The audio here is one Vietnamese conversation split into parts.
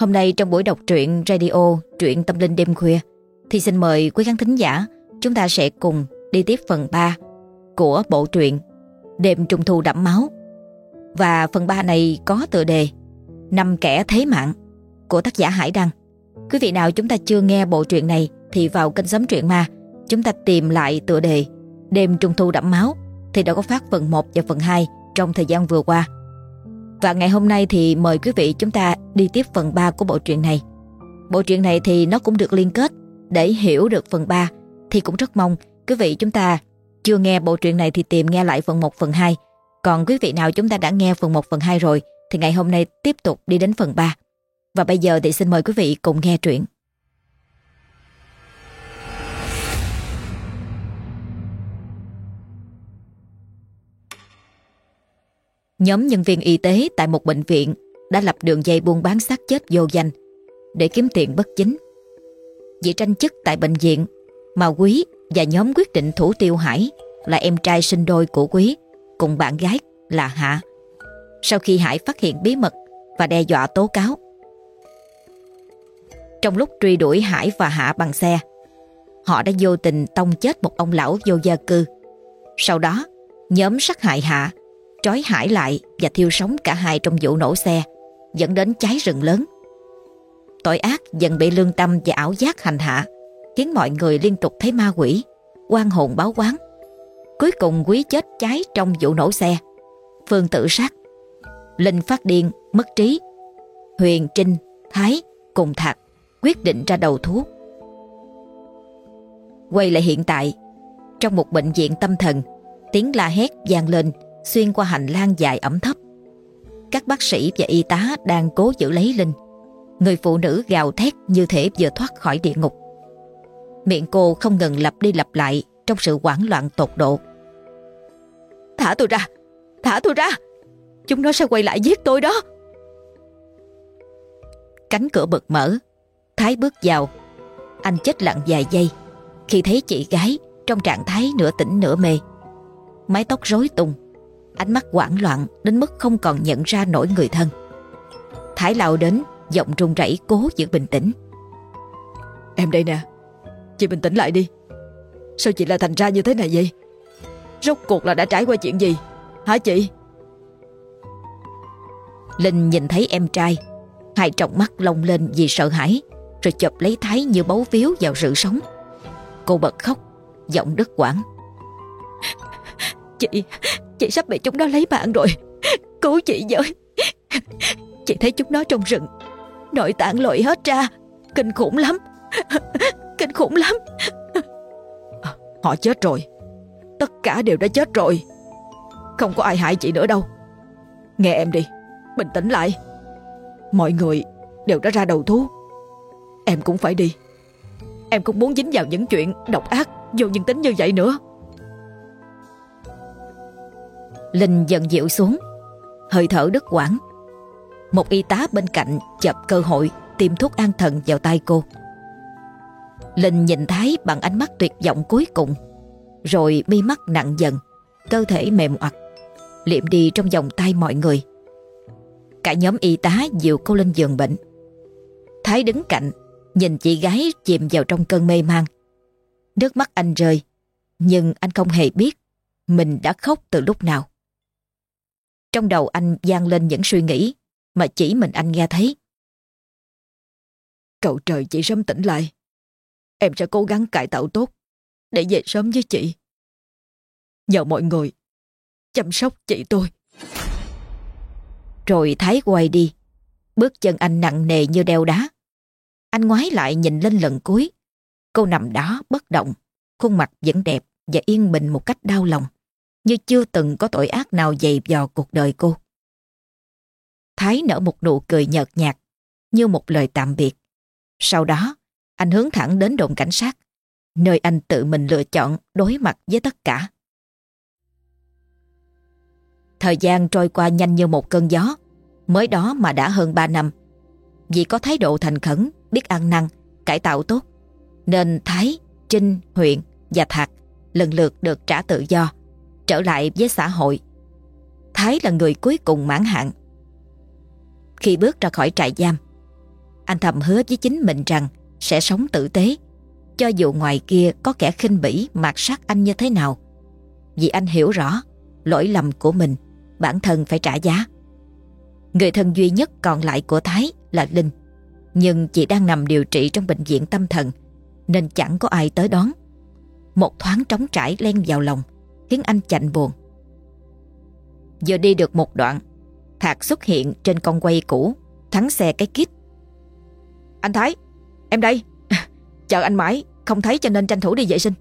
Hôm nay trong buổi đọc truyện radio, Truyện tâm linh đêm khuya, Thì xin mời quý khán thính giả, Chúng ta sẽ cùng đi tiếp phần 3 Của bộ truyện Đêm trung thu đẫm máu. Và phần 3 này có tựa đề Năm kẻ thế mạng Của tác giả Hải Đăng. Quý vị nào chúng ta chưa nghe bộ truyện này Thì vào kênh Sấm Truyện Ma, Chúng ta tìm lại tựa đề Đêm trung thu đẫm máu, Thì đã có phát phần 1 và phần 2 Trong thời gian vừa qua và ngày hôm nay thì mời quý vị chúng ta đi tiếp phần 3 của bộ truyện này. Bộ truyện này thì nó cũng được liên kết để hiểu được phần 3 thì cũng rất mong quý vị chúng ta chưa nghe bộ truyện này thì tìm nghe lại phần 1 phần 2. Còn quý vị nào chúng ta đã nghe phần 1 phần 2 rồi thì ngày hôm nay tiếp tục đi đến phần 3. Và bây giờ thì xin mời quý vị cùng nghe truyện. Nhóm nhân viên y tế tại một bệnh viện đã lập đường dây buôn bán xác chết vô danh để kiếm tiền bất chính. Vì tranh chức tại bệnh viện mà Quý và nhóm quyết định thủ tiêu Hải là em trai sinh đôi của Quý cùng bạn gái là Hạ. Sau khi Hải phát hiện bí mật và đe dọa tố cáo. Trong lúc truy đuổi Hải và Hạ bằng xe, họ đã vô tình tông chết một ông lão vô gia cư. Sau đó, nhóm sát hại Hạ trói Hải lại và thiêu sống cả hai trong vụ nổ xe, dẫn đến cháy rừng lớn. Tội ác dần bị lương tâm và ảo giác hành hạ, khiến mọi người liên tục thấy ma quỷ, quan hồn báo quán. Cuối cùng quý chết cháy trong vụ nổ xe. Phương tự sát. Linh phát điên, mất trí. Huyền, Trinh, Thái cùng Thạc quyết định ra đầu thú. Quay lại hiện tại, trong một bệnh viện tâm thần, tiếng la hét vang lên xuyên qua hành lang dài ẩm thấp. Các bác sĩ và y tá đang cố giữ lấy Linh. Người phụ nữ gào thét như thể vừa thoát khỏi địa ngục. Miệng cô không ngừng lặp đi lặp lại trong sự hoảng loạn tột độ. Thả tôi ra! Thả tôi ra! Chúng nó sẽ quay lại giết tôi đó! Cánh cửa bật mở. Thái bước vào. Anh chết lặng vài giây khi thấy chị gái trong trạng thái nửa tỉnh nửa mê. Mái tóc rối tung ánh mắt hoảng loạn đến mức không còn nhận ra nổi người thân. Thái lao đến, giọng run rẩy cố giữ bình tĩnh. Em đây nè, chị bình tĩnh lại đi. Sao chị lại thành ra như thế này vậy? Rốt cuộc là đã trải qua chuyện gì? Hả chị? Linh nhìn thấy em trai, hai trọng mắt lông lên vì sợ hãi, rồi chụp lấy Thái như bấu víu vào sự sống. Cô bật khóc, giọng đứt quãng. Chị, Chị sắp bị chúng nó lấy mạng rồi. Cứu chị với. Chị thấy chúng nó trong rừng. Nội tạng lội hết ra. Kinh khủng lắm. Kinh khủng lắm. Họ chết rồi. Tất cả đều đã chết rồi. Không có ai hại chị nữa đâu. Nghe em đi. Bình tĩnh lại. Mọi người đều đã ra đầu thú. Em cũng phải đi. Em cũng muốn dính vào những chuyện độc ác Vô nhân tính như vậy nữa. Linh dần dịu xuống. Hơi thở đứt quãng. Một y tá bên cạnh chập cơ hội Tiêm thuốc an thần vào tay cô. Linh nhìn Thái bằng ánh mắt tuyệt vọng cuối cùng, Rồi mi mắt nặng dần, Cơ thể mềm oặt, Liệm đi trong vòng tay mọi người. Cả nhóm y tá dìu cô lên giường bệnh. Thái đứng cạnh, Nhìn chị gái chìm vào trong cơn mê man. Nước mắt anh rơi, Nhưng anh không hề biết Mình đã khóc từ lúc nào trong đầu anh gian lên những suy nghĩ mà chỉ mình anh nghe thấy. Cậu trời chị sớm tỉnh lại. Em sẽ cố gắng cải tạo tốt để về sớm với chị. Nhờ mọi người chăm sóc chị tôi. Rồi Thái quay đi. Bước chân anh nặng nề như đeo đá. Anh ngoái lại nhìn lên lần cuối. Cô nằm đó bất động, khuôn mặt vẫn đẹp và yên bình một cách đau lòng như chưa từng có tội ác nào dày dò cuộc đời cô. Thái nở một nụ cười nhợt nhạt, như một lời tạm biệt. Sau đó, anh hướng thẳng đến đồn cảnh sát, nơi anh tự mình lựa chọn đối mặt với tất cả. Thời gian trôi qua nhanh như một cơn gió, mới đó mà đã hơn 3 năm. Vì có thái độ thành khẩn, biết ăn năn, cải tạo tốt, nên Thái, Trinh, Huyện và Thạc lần lượt được trả tự do trở lại với xã hội. Thái là người cuối cùng mãn hạn. Khi bước ra khỏi trại giam, Anh thầm hứa với chính mình rằng sẽ sống tử tế, cho dù ngoài kia có kẻ khinh bỉ mạt sát anh như thế nào. Vì anh hiểu rõ lỗi lầm của mình, bản thân phải trả giá. Người thân duy nhất còn lại của Thái là Linh, nhưng chị đang nằm điều trị trong bệnh viện tâm thần, nên chẳng có ai tới đón. Một thoáng trống trải len vào lòng, khiến anh chạnh buồn. Vừa đi được một đoạn, Thạc xuất hiện trên con quay cũ, thắng xe cái kít. Anh Thái, em đây. Chờ anh mãi, không thấy cho nên tranh thủ đi vệ sinh.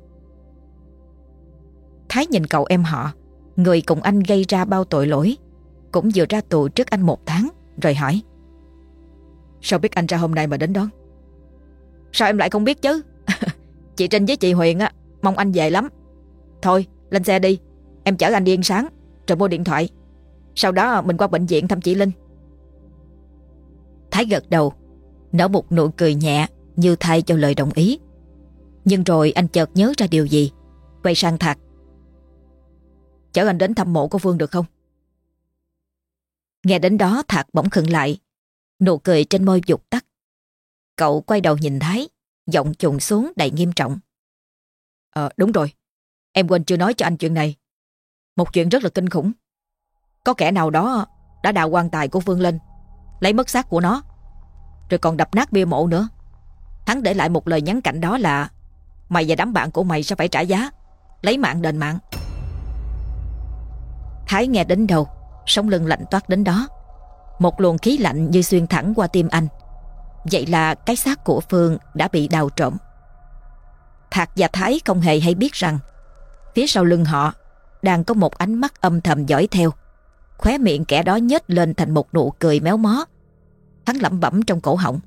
Thái nhìn cậu em họ, người cùng anh gây ra bao tội lỗi, cũng vừa ra tù trước anh một tháng, rồi hỏi. Sao biết anh ra hôm nay mà đến đón? Sao em lại không biết chứ? chị Trinh với chị Huyền á, mong anh về lắm. Thôi, lên xe đi, em chở anh đi ăn sáng, rồi mua điện thoại. Sau đó mình qua bệnh viện thăm chị Linh. Thái gật đầu, nở một nụ cười nhẹ như thay cho lời đồng ý. Nhưng rồi anh chợt nhớ ra điều gì, quay sang Thạc. Chở anh đến thăm mộ của Phương được không? Nghe đến đó Thạc bỗng khựng lại, nụ cười trên môi dục tắt. Cậu quay đầu nhìn Thái, giọng trùng xuống đầy nghiêm trọng. Ờ đúng rồi, em quên chưa nói cho anh chuyện này. Một chuyện rất là kinh khủng. Có kẻ nào đó đã đào quan tài của Phương lên, lấy mất xác của nó, rồi còn đập nát bia mộ nữa. Hắn để lại một lời nhắn cảnh đó là Mày và đám bạn của mày sẽ phải trả giá Lấy mạng đền mạng Thái nghe đến đầu Sống lưng lạnh toát đến đó Một luồng khí lạnh như xuyên thẳng qua tim anh Vậy là cái xác của Phương đã bị đào trộm Thạc và Thái không hề hay biết rằng Phía sau lưng họ Đang có một ánh mắt âm thầm dõi theo. Khóe miệng kẻ đó nhếch lên thành một nụ cười méo mó. Hắn lẩm bẩm trong cổ họng.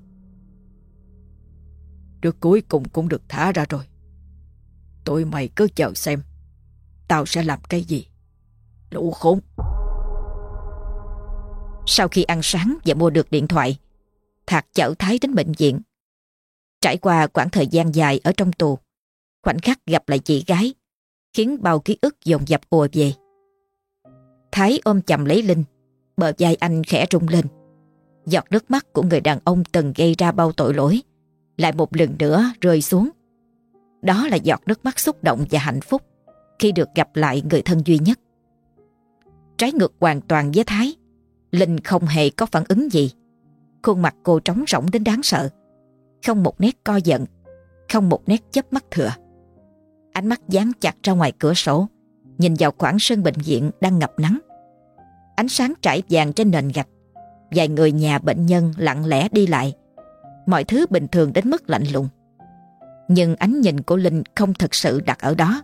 Đứa cuối cùng cũng được thả ra rồi. Tụi mày cứ chờ xem. Tao sẽ làm cái gì? Lũ khốn. Sau khi ăn sáng và mua được điện thoại Thạc chở Thái đến bệnh viện. Trải qua quãng thời gian dài ở trong tù Khoảnh khắc gặp lại chị gái Khiến bao ký ức dồn dập ùa về. Thái ôm chầm lấy Linh, Bờ vai anh khẽ rung lên. Giọt nước mắt của người đàn ông từng gây ra bao tội lỗi Lại một lần nữa rơi xuống. Đó là giọt nước mắt xúc động và hạnh phúc Khi được gặp lại người thân duy nhất. Trái ngược hoàn toàn với Thái, Linh không hề có phản ứng gì. Khuôn mặt cô trống rỗng đến đáng sợ, Không một nét co giận Không một nét chớp mắt thừa. Ánh mắt dán chặt ra ngoài cửa sổ, Nhìn vào khoảng sân bệnh viện đang ngập nắng. Ánh sáng trải vàng trên nền gạch, Vài người nhà bệnh nhân lặng lẽ đi lại. Mọi thứ bình thường đến mức lạnh lùng. Nhưng ánh nhìn của Linh không thật sự đặt ở đó.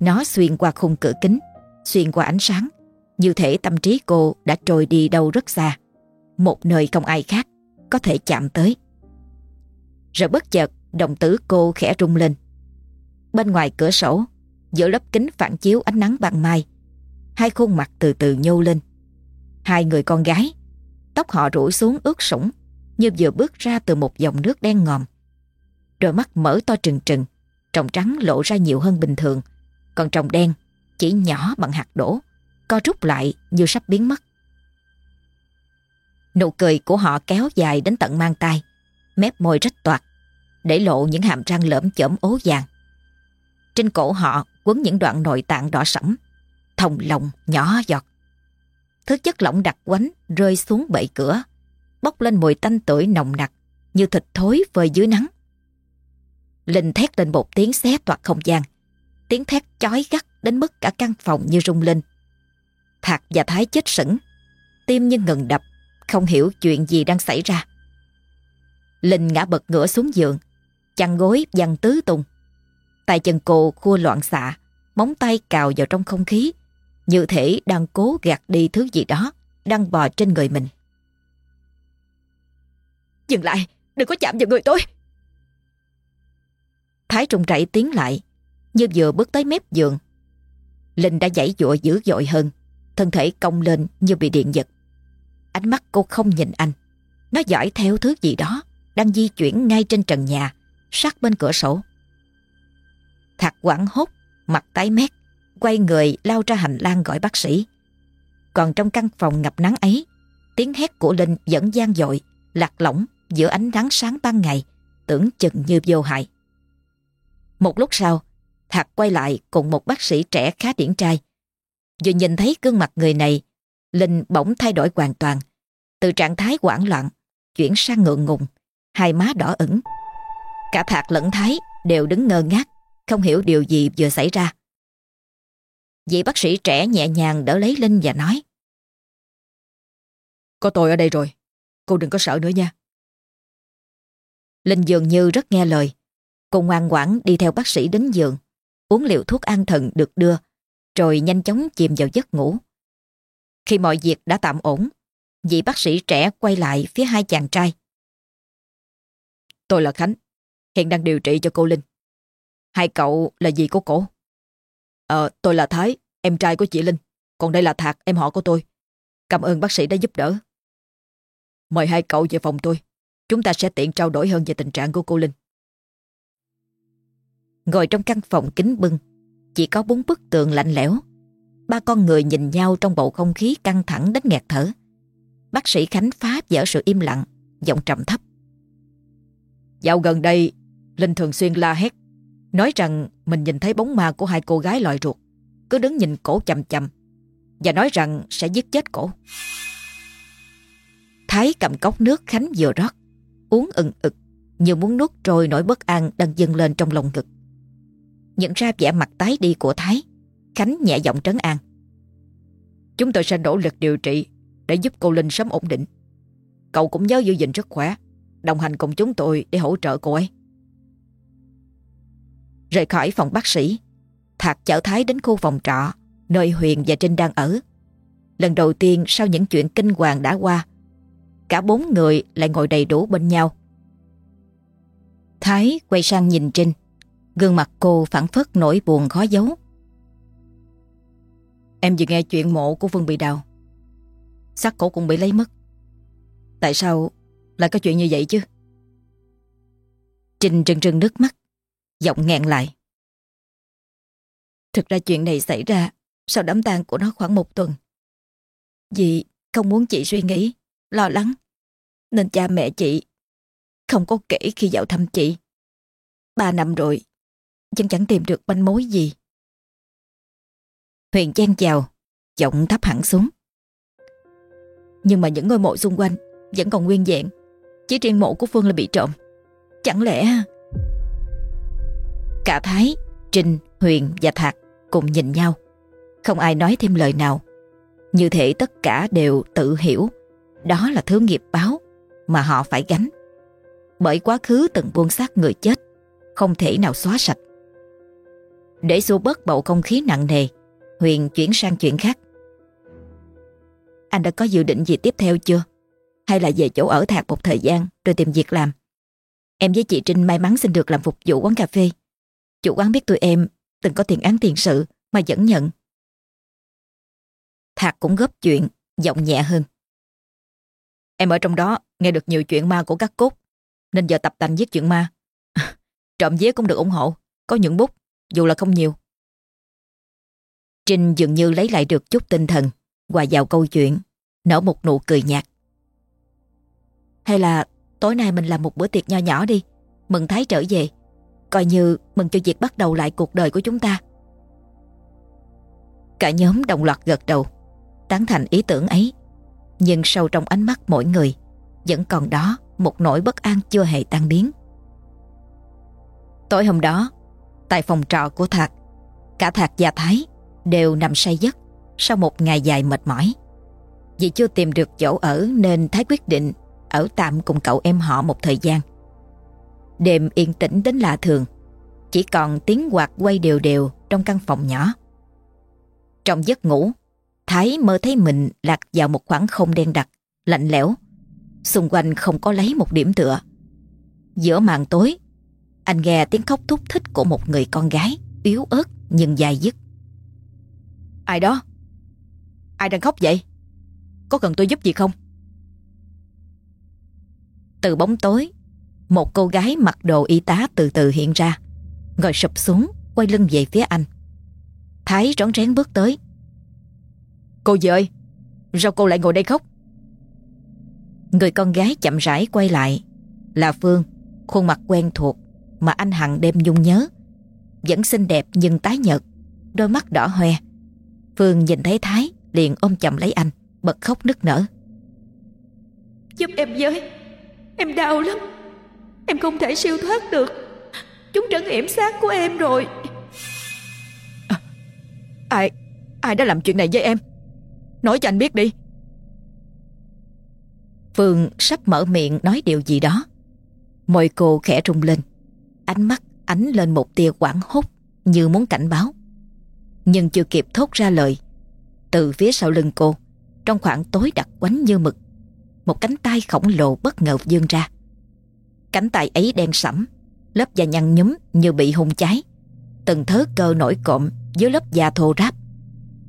Nó xuyên qua khung cửa kính, Xuyên qua ánh sáng. Như thể tâm trí cô đã trôi đi đâu rất xa. Một nơi không ai khác Có thể chạm tới. Rồi bất chợt, Đồng tử cô khẽ rung lên. Bên ngoài cửa sổ, Giữa lớp kính phản chiếu ánh nắng ban mai. Hai khuôn mặt từ từ nhô lên. Hai người con gái, Tóc họ rủ xuống ướt sũng Như vừa bước ra từ một dòng nước đen ngòm. Đôi mắt mở to trừng trừng Tròng trắng lộ ra nhiều hơn bình thường. Còn tròng đen, chỉ nhỏ bằng hạt đổ, Co rút lại như sắp biến mất. Nụ cười của họ kéo dài đến tận mang tay Mép môi rách toạc, Để lộ những hàm răng lởm chởm ố vàng trên cổ họ quấn những đoạn nội tạng đỏ sẫm Thòng lòng nhỏ giọt Thứ chất lỏng đặc quánh rơi xuống bệ cửa, bốc lên mùi tanh tưởi nồng nặc như thịt thối phơi dưới nắng. Linh thét lên một tiếng xé toạc không gian. Tiếng thét chói gắt đến mức cả căn phòng như rung lên. Thạc và Thái chết sững, tim như ngừng đập, không hiểu chuyện gì đang xảy ra. Linh ngã bật ngửa xuống giường, chăn gối văng tứ tung. Tay chân cô khua loạn xạ, móng tay cào vào trong không khí, như thể đang cố gạt đi thứ gì đó đang bò trên người mình. Dừng lại, đừng có chạm vào người tôi. Thái trùng rảy tiến lại, như vừa bước tới mép giường. Linh đã giãy dụa dữ dội hơn, thân thể cong lên như bị điện giật. Ánh mắt cô không nhìn anh, nó dõi theo thứ gì đó đang di chuyển ngay trên trần nhà, sát bên cửa sổ. Thạc quảng hốt, mặt tái mét, quay người lao ra hành lang gọi bác sĩ. Còn trong căn phòng ngập nắng ấy, tiếng hét của Linh vẫn gian dội, lạc lõng giữa ánh nắng sáng ban ngày, tưởng chừng như vô hại. Một lúc sau, Thạc quay lại cùng một bác sĩ trẻ khá điển trai. Vừa nhìn thấy gương mặt người này, Linh bỗng thay đổi hoàn toàn. Từ trạng thái hoảng loạn, chuyển sang ngượng ngùng, hai má đỏ ửng. Cả Thạc lẫn Thái đều đứng ngơ ngác, không hiểu điều gì vừa xảy ra. Vị bác sĩ trẻ nhẹ nhàng đỡ lấy Linh và nói Có tôi ở đây rồi, cô đừng có sợ nữa nha. Linh dường như rất nghe lời. Cô ngoan ngoãn đi theo bác sĩ đến giường, uống liều thuốc an thần được đưa, rồi nhanh chóng chìm vào giấc ngủ. Khi mọi việc đã tạm ổn, vị bác sĩ trẻ quay lại phía hai chàng trai. Tôi là Khánh, hiện đang điều trị cho cô Linh. Hai cậu là gì của cổ? Ờ, tôi là Thái, em trai của chị Linh. Còn đây là Thạc, em họ của tôi. Cảm ơn bác sĩ đã giúp đỡ. Mời hai cậu về phòng tôi. Chúng ta sẽ tiện trao đổi hơn về tình trạng của cô Linh. Ngồi trong căn phòng kính bưng, chỉ có bốn bức tường lạnh lẽo. Ba con người nhìn nhau trong bầu không khí căng thẳng đến nghẹt thở. Bác sĩ Khánh phá vỡ sự im lặng, giọng trầm thấp. Dạo gần đây, Linh thường xuyên la hét, nói rằng mình nhìn thấy bóng ma của hai cô gái lòi ruột, cứ đứng nhìn cổ chầm chầm, và nói rằng sẽ giết chết cổ. Thái cầm cốc nước Khánh vừa rót, uống ừng ực, như muốn nuốt trôi nỗi bất an đang dâng lên trong lòng ngực. Nhận ra vẻ mặt tái đi của Thái, Khánh nhẹ giọng trấn an. Chúng tôi sẽ nỗ lực điều trị để giúp cô Linh sớm ổn định. Cậu cũng nhớ giữ gìn sức khỏe, đồng hành cùng chúng tôi để hỗ trợ cô ấy. Rời khỏi phòng bác sĩ, Thạc chở Thái đến khu phòng trọ, nơi Huyền và Trinh đang ở. Lần đầu tiên sau những chuyện kinh hoàng đã qua, cả bốn người lại ngồi đầy đủ bên nhau. Thái quay sang nhìn Trinh, gương mặt cô phản phất nỗi buồn khó giấu. Em vừa nghe chuyện mộ của Vương bị đào. xác cổ cũng bị lấy mất. Tại sao lại có chuyện như vậy chứ? Trinh trừng trừng nước mắt, giọng nghẹn lại. Thực ra chuyện này xảy ra sau đám tang của nó khoảng một tuần. Vì không muốn chị suy nghĩ, lo lắng, nên cha mẹ chị không có kể khi dạo thăm chị. Ba năm rồi, vẫn chẳng tìm được manh mối gì. Huyền chen chào, giọng thấp hẳn xuống. Nhưng mà những ngôi mộ xung quanh vẫn còn nguyên vẹn. Chỉ riêng mộ của Phương là bị trộm. Chẳng lẽ... Cả Thái, Trinh, Huyền và Thạc cùng nhìn nhau. Không ai nói thêm lời nào. Như thể tất cả đều tự hiểu đó là thứ nghiệp báo mà họ phải gánh. Bởi quá khứ từng buông xác người chết không thể nào xóa sạch. Để xua bớt bầu không khí nặng nề, Huyền chuyển sang chuyện khác. Anh đã có dự định gì tiếp theo chưa? Hay là về chỗ ở thạc một thời gian rồi tìm việc làm? Em với chị Trinh may mắn xin được làm phục vụ quán cà phê. Chủ quán biết tụi em từng có tiền án tiền sự mà vẫn nhận. Thạc cũng góp chuyện, giọng nhẹ hơn. Em ở trong đó nghe được nhiều chuyện ma của các cốt, nên giờ tập tành viết chuyện ma. Trộm vía cũng được ủng hộ, có những bút, dù là không nhiều. Trinh dường như lấy lại được chút tinh thần, hòa vào câu chuyện, nở một nụ cười nhạt. Hay là tối nay mình làm một bữa tiệc nho nhỏ đi, mừng Thái trở về, coi như mừng cho việc bắt đầu lại cuộc đời của chúng ta. Cả nhóm đồng loạt gật đầu, tán thành ý tưởng ấy. Nhưng sâu trong ánh mắt mỗi người, vẫn còn đó một nỗi bất an chưa hề tan biến. Tối hôm đó, tại phòng trọ của Thạc, cả Thạc và Thái đều nằm say giấc sau một ngày dài mệt mỏi. Vì chưa tìm được chỗ ở nên Thái quyết định ở tạm cùng cậu em họ một thời gian. Đêm yên tĩnh đến lạ thường, chỉ còn tiếng quạt quay đều đều trong căn phòng nhỏ. Trong giấc ngủ, Thái mơ thấy mình lạc vào một khoảng không đen đặc, lạnh lẽo. Xung quanh không có lấy một điểm tựa. Giữa màn tối, anh nghe tiếng khóc thúc thích của một người con gái, yếu ớt nhưng dài dứt. Ai đó? Ai đang khóc vậy? Có cần tôi giúp gì không? Từ bóng tối, một cô gái mặc đồ y tá từ từ hiện ra, ngồi sụp xuống, quay lưng về phía anh. Thái rón rén bước tới. Cô dì ơi, sao cô lại ngồi đây khóc? Người con gái chậm rãi quay lại, Là Phương, khuôn mặt quen thuộc mà anh hằng đêm nhung nhớ. Vẫn xinh đẹp nhưng tái nhợt, đôi mắt đỏ hoe. Phương nhìn thấy Thái liền ôm chầm lấy anh, bật khóc nức nở. Giúp em với, em đau lắm. Em không thể siêu thoát được. Chúng trấn yểm xác của em rồi. À, ai, ai đã làm chuyện này với em? Nói cho anh biết đi. Phương sắp mở miệng nói điều gì đó. Môi cô khẽ rung lên. Ánh mắt ánh lên một tia quảng hốt như muốn cảnh báo. Nhưng chưa kịp thốt ra lời. Từ phía sau lưng cô, trong khoảng tối đặc quánh như mực, một cánh tay khổng lồ bất ngờ dương ra. Cánh tay ấy đen sẫm, lớp da nhăn nhúm như bị hung cháy. Từng thớ cơ nổi cộm dưới lớp da thô ráp.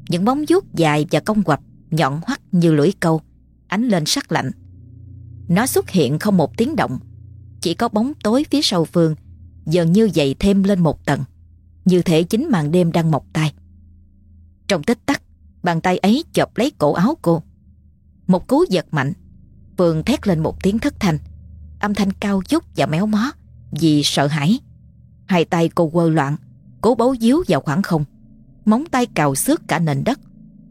Những bóng vuốt dài và cong quặp, nhọn hoắt như lưỡi câu, ánh lên sắc lạnh. Nó xuất hiện không một tiếng động, chỉ có bóng tối phía sau Phương, dần như dậy thêm lên một tầng, như thể chính màn đêm đang mọc tay. Trong tích tắc, bàn tay ấy chộp lấy cổ áo cô. Một cú giật mạnh, Phương thét lên một tiếng thất thanh, âm thanh cao chút và méo mó vì sợ hãi. Hai tay cô quơ loạn, cố bấu díu vào khoảng không. Móng tay cào xước cả nền đất,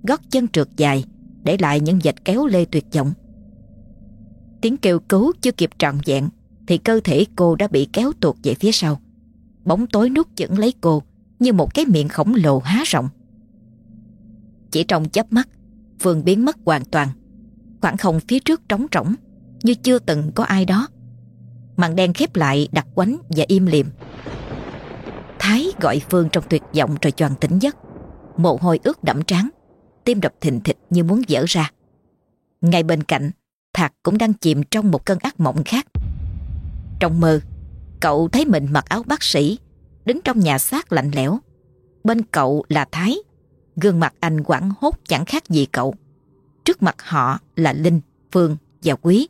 gót chân trượt dài, để lại những vệt kéo lê tuyệt vọng. Tiếng kêu cứu chưa kịp trọn vẹn thì cơ thể cô đã bị kéo tuột về phía sau. Bóng tối nuốt chửng lấy cô như một cái miệng khổng lồ há rộng. Chỉ trong chớp mắt, Phương biến mất hoàn toàn. Khoảng không phía trước trống rỗng như chưa từng có ai đó. Màn đen khép lại đặc quánh và im liềm. Thái gọi Phương trong tuyệt vọng rồi choàng tỉnh giấc. Mồ hôi ướt đẫm trán, tim đập thình thịch như muốn dở ra. Ngay bên cạnh, Thạc cũng đang chìm trong một cơn ác mộng khác. Trong mơ, cậu thấy mình mặc áo bác sĩ, đứng trong nhà xác lạnh lẽo. Bên cậu là Thái, gương mặt anh quảng hốt chẳng khác gì cậu. Trước mặt họ là Linh, Phương và Quý,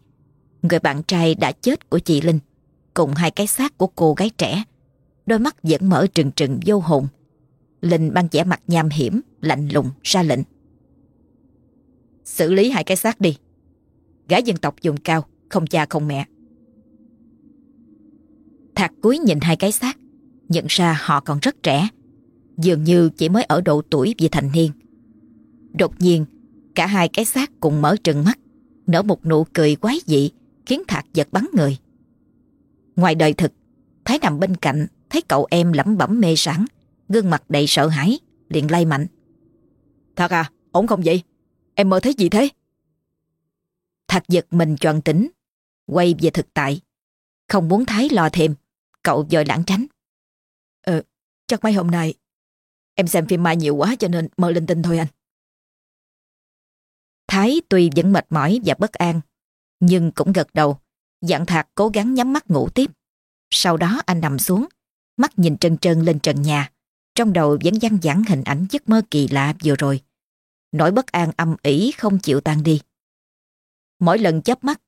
người bạn trai đã chết của chị Linh, cùng hai cái xác của cô gái trẻ. Đôi mắt vẫn mở trừng trừng vô hồn. Linh mang vẻ mặt nham hiểm, lạnh lùng ra lệnh. Xử lý hai cái xác đi. Gái dân tộc dùng cao, không cha không mẹ. Thạc cuối nhìn hai cái xác, nhận ra họ còn rất trẻ, dường như chỉ mới ở độ tuổi vì thành niên. Đột nhiên, cả hai cái xác cùng mở trừng mắt, nở một nụ cười quái dị, khiến Thạc giật bắn người. Ngoài đời thực, Thái nằm bên cạnh, thấy cậu em lẩm bẩm mê sảng, gương mặt đầy sợ hãi, liền lay mạnh. Thạc à, ổn không vậy? Em mơ thấy gì thế? Thạc giật mình tròn tỉnh, quay về thực tại. Không muốn Thái lo thêm, cậu vội lãng tránh. Ờ, chắc mấy hôm nay em xem phim mai nhiều quá cho nên mơ linh tinh thôi anh. Thái tuy vẫn mệt mỏi và bất an, nhưng cũng gật đầu, Dạng Thạc cố gắng nhắm mắt ngủ tiếp. Sau đó anh nằm xuống, mắt nhìn trân trân lên trần nhà, trong đầu vẫn văng vẳng hình ảnh giấc mơ kỳ lạ vừa rồi. Nỗi bất an âm ỉ không chịu tan đi. Mỗi lần chớp mắt,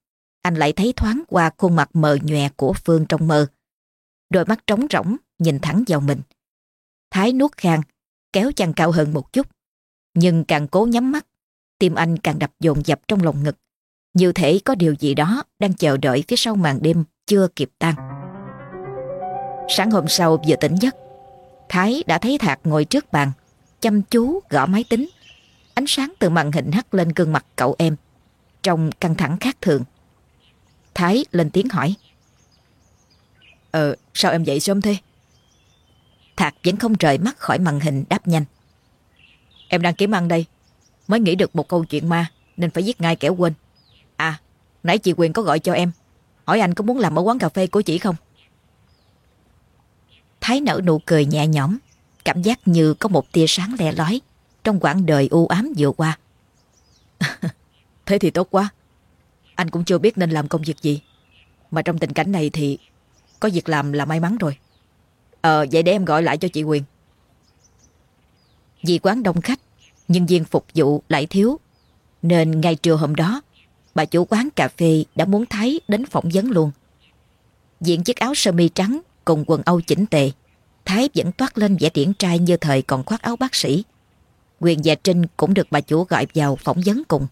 anh lại thấy thoáng qua khuôn mặt mờ nhòe của Phương trong mơ. Đôi mắt trống rỗng nhìn thẳng vào mình. Thái nuốt khang, kéo chăn cao hơn một chút. Nhưng càng cố nhắm mắt, tim anh càng đập dồn dập trong lòng ngực. Như thể có điều gì đó đang chờ đợi phía sau màn đêm chưa kịp tan. Sáng hôm sau vừa tỉnh giấc, Thái đã thấy Thạc ngồi trước bàn, chăm chú gõ máy tính. Ánh sáng từ màn hình hắt lên gương mặt cậu em, trông căng thẳng khác thường. Thái lên tiếng hỏi. Ờ, sao em dậy sớm thế? Thạc vẫn không rời mắt khỏi màn hình đáp nhanh. Em đang kiếm ăn đây. Mới nghĩ được một câu chuyện ma nên phải giết ngay kẻ quên. À, nãy chị Quyền có gọi cho em. Hỏi anh có muốn làm ở quán cà phê của chị không? Thái nở nụ cười nhẹ nhõm, cảm giác như có một tia sáng le lói trong quãng đời u ám vừa qua. Thế thì tốt quá. Anh cũng chưa biết nên làm công việc gì. Mà trong tình cảnh này thì có việc làm là may mắn rồi. Ờ, vậy để em gọi lại cho chị Quyền. Vì quán đông khách, nhân viên phục vụ lại thiếu. Nên ngay trưa hôm đó, bà chủ quán cà phê đã muốn Thái đến phỏng vấn luôn. Diện chiếc áo sơ mi trắng cùng quần âu chỉnh tề. Thái vẫn toát lên vẻ điển trai như thời còn khoác áo bác sĩ. Quyền và Trinh cũng được bà chủ gọi vào phỏng vấn cùng.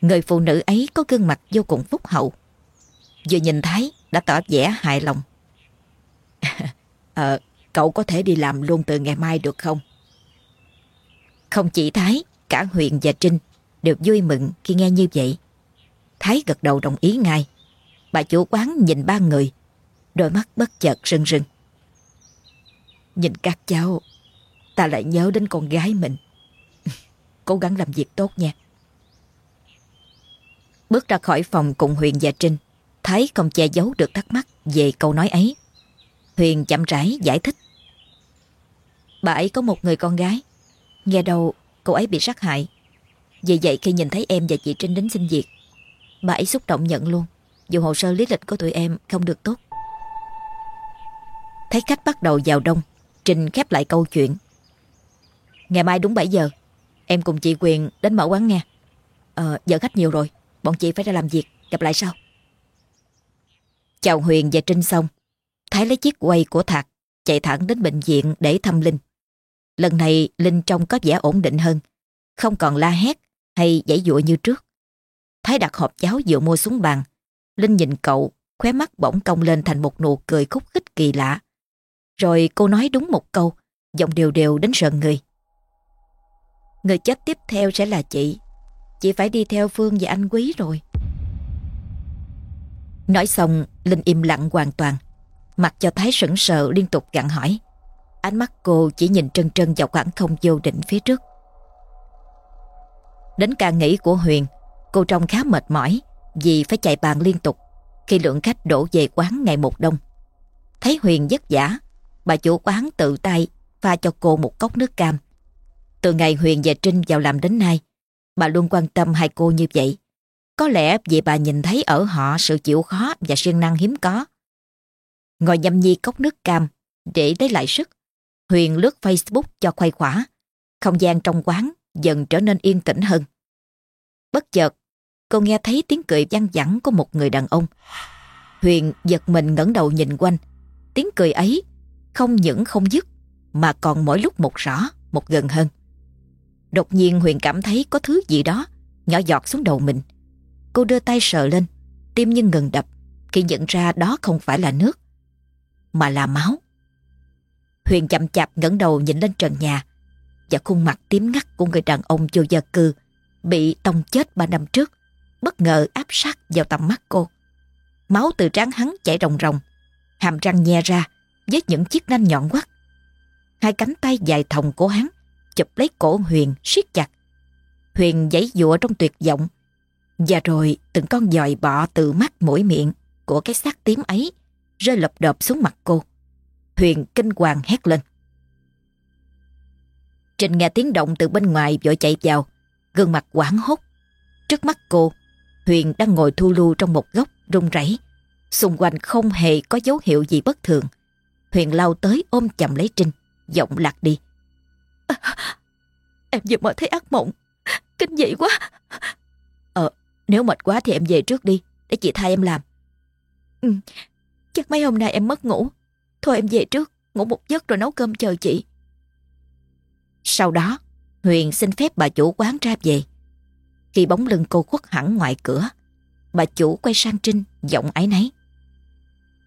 Người phụ nữ ấy có gương mặt vô cùng phúc hậu. Vừa nhìn Thái đã tỏ vẻ hài lòng. ờ, cậu có thể đi làm luôn từ ngày mai được không? Không chỉ Thái, cả Huyền và Trinh đều vui mừng khi nghe như vậy. Thái gật đầu đồng ý ngay. Bà chủ quán nhìn ba người, đôi mắt bất chợt rưng rưng. Nhìn các cháu, ta lại nhớ đến con gái mình. Cố gắng làm việc tốt nha. Bước ra khỏi phòng cùng Huyền và Trinh, Thái không che giấu được thắc mắc về câu nói ấy. Huyền chậm rãi giải thích. Bà ấy có một người con gái. Nghe đầu cô ấy bị sát hại. Vì vậy khi nhìn thấy em và chị Trinh đến xin việc, bà ấy xúc động nhận luôn. Dù hồ sơ lý lịch của tụi em không được tốt. Thấy khách bắt đầu vào đông, trình khép lại câu chuyện. Ngày mai đúng 7 giờ, em cùng chị Quyền đến mở quán nghe. Ờ, giờ khách nhiều rồi, bọn chị phải ra làm việc, gặp lại sau. Chào Huyền và Trinh xong, Thái lấy chiếc quay của Thạc, chạy thẳng đến bệnh viện để thăm Linh. Lần này Linh trông có vẻ ổn định hơn, không còn la hét hay dãy dụa như trước. Thái đặt hộp cháo vừa mua xuống bàn. Linh nhìn cậu, khóe mắt bỗng cong lên thành một nụ cười khúc khích kỳ lạ. Rồi cô nói đúng một câu, giọng đều đều đến rợn người. Người chết tiếp theo sẽ là chị. Chị phải đi theo Phương và anh Quý rồi. Nói xong, Linh im lặng hoàn toàn. Mặt cho Thái sững sờ liên tục gặn hỏi. Ánh mắt cô chỉ nhìn trân trân vào khoảng không vô định phía trước. Đến ca nghỉ của Huyền, cô trông khá mệt mỏi vì phải chạy bàn liên tục khi lượng khách đổ về quán ngày một đông. Thấy Huyền vất vả, bà chủ quán tự tay pha cho cô một cốc nước cam. Từ ngày Huyền và Trinh vào làm đến nay, bà luôn quan tâm hai cô như vậy. Có lẽ vì bà nhìn thấy ở họ sự chịu khó và siêng năng hiếm có. Ngồi nhâm nhi cốc nước cam để lấy lại sức, Huyền lướt Facebook cho khoai khỏa. Không gian trong quán dần trở nên yên tĩnh hơn. Bất chợt, cô nghe thấy tiếng cười văng vẳng của một người đàn ông. Huyền giật mình ngẩng đầu nhìn quanh. Tiếng cười ấy không những không dứt mà còn mỗi lúc một rõ, một gần hơn. Đột nhiên Huyền cảm thấy có thứ gì đó nhỏ giọt xuống đầu mình. Cô đưa tay sờ lên, tim như ngừng đập khi nhận ra đó không phải là nước, mà là máu. Huyền chậm chạp ngẩng đầu nhìn lên trần nhà và khuôn mặt tím ngắt của người đàn ông vô gia cư bị tông chết ba năm trước bất ngờ áp sát vào tầm mắt cô. Máu từ trán hắn chảy ròng ròng, hàm răng nhe ra với những chiếc nanh nhọn quắt. Hai cánh tay dài thòng của hắn chụp lấy cổ Huyền siết chặt. Huyền giãy dụa trong tuyệt vọng và rồi từng con dòi bọ từ mắt mũi miệng của cái xác tím ấy rơi lập đập xuống mặt cô. Huyền kinh hoàng hét lên. Trình nghe tiếng động từ bên ngoài vội chạy vào, gương mặt quảng hốt. Trước mắt cô, Huyền đang ngồi thu lưu trong một góc run rẩy, xung quanh không hề có dấu hiệu gì bất thường. Huyền lao tới ôm chầm lấy Trinh, giọng lạc đi. À, em vừa mới thấy ác mộng, kinh dị quá. Ờ, nếu mệt quá thì em về trước đi, để chị thay em làm. Ừ, chắc mấy hôm nay em mất ngủ. Thôi em về trước, ngủ một giấc rồi nấu cơm chờ chị. Sau đó, Huyền xin phép bà chủ quán ra về. Khi bóng lưng cô khuất hẳn ngoài cửa, bà chủ quay sang Trinh, giọng ái náy.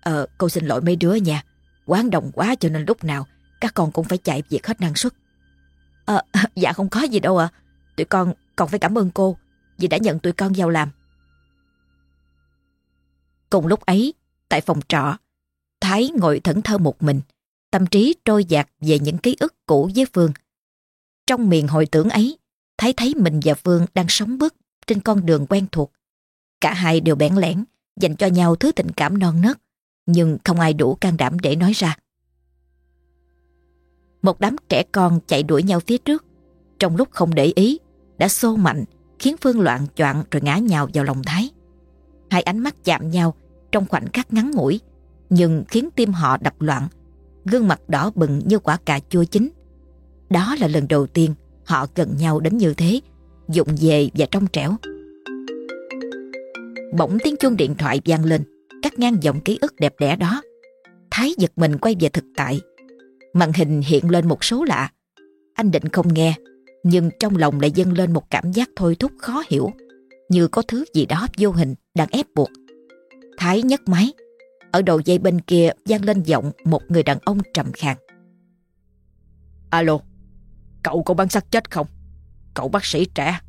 Ờ, cô xin lỗi mấy đứa nha. Quán đồng quá cho nên lúc nào các con cũng phải chạy việc hết năng suất. Ờ, dạ không có gì đâu ạ. Tụi con còn phải cảm ơn cô vì đã nhận tụi con vào làm. Cùng lúc ấy, tại phòng trọ, Thái ngồi thẫn thơ một mình, tâm trí trôi dạt về những ký ức cũ với Phương. Trong miền hồi tưởng ấy, Thái thấy mình và Phương đang sống bước trên con đường quen thuộc. Cả hai đều bẽn lẽn, dành cho nhau thứ tình cảm non nớt, nhưng không ai đủ can đảm để nói ra. Một đám trẻ con chạy đuổi nhau phía trước, trong lúc không để ý, đã xô mạnh, khiến Phương loạn choạng rồi ngã nhào vào lòng Thái. Hai ánh mắt chạm nhau trong khoảnh khắc ngắn ngủi, nhưng khiến tim họ đập loạn, gương mặt đỏ bừng như quả cà chua chín. Đó là lần đầu tiên họ gần nhau đến như thế, dụng về và trong trẻo. Bỗng tiếng chuông điện thoại vang lên, cắt ngang dòng ký ức đẹp đẽ đó. Thái giật mình quay về thực tại. Màn hình hiện lên một số lạ. Anh định không nghe, nhưng trong lòng lại dâng lên một cảm giác thôi thúc khó hiểu, như có thứ gì đó vô hình đang ép buộc. Thái nhấc máy. Ở đầu dây bên kia vang lên giọng một người đàn ông trầm khàn. Alo, cậu có bán xác chết không? Cậu bác sĩ trẻ.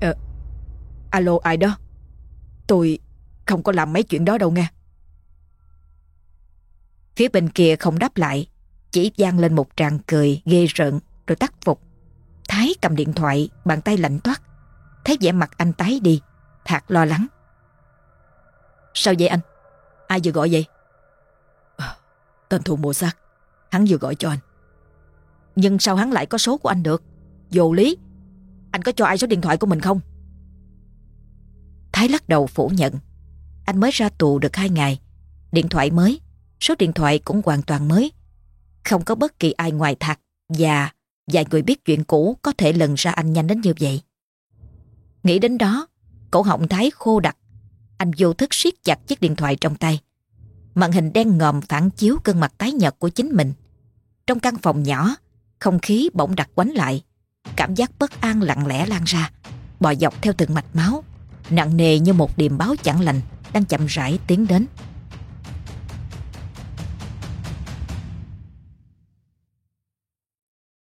Ờ, alo ai đó? Tôi không có làm mấy chuyện đó đâu nghe. Phía bên kia không đáp lại, chỉ vang lên một tràng cười ghê rợn rồi tắt phục. Thái cầm điện thoại, bàn tay lạnh toát. Thấy vẻ mặt anh tái đi, Thạc lo lắng. Sao vậy anh? Ai vừa gọi vậy? À, tên thu mua xác, hắn vừa gọi cho anh. Nhưng sao hắn lại có số của anh được? Vô lý, anh có cho ai số điện thoại của mình không? Thái lắc đầu phủ nhận. Anh mới ra tù được hai ngày. Điện thoại mới, số điện thoại cũng hoàn toàn mới. Không có bất kỳ ai ngoài Thạc và vài người biết chuyện cũ có thể lần ra anh nhanh đến như vậy. Nghĩ đến đó, cổ họng Thái khô đặc. Anh vô thức siết chặt chiếc điện thoại trong tay. Màn hình đen ngòm phản chiếu gương mặt tái nhợt của chính mình. Trong căn phòng nhỏ, không khí bỗng đặc quánh lại. Cảm giác bất an lặng lẽ lan ra, bò dọc theo từng mạch máu, nặng nề như một điềm báo chẳng lành đang chậm rãi tiến đến.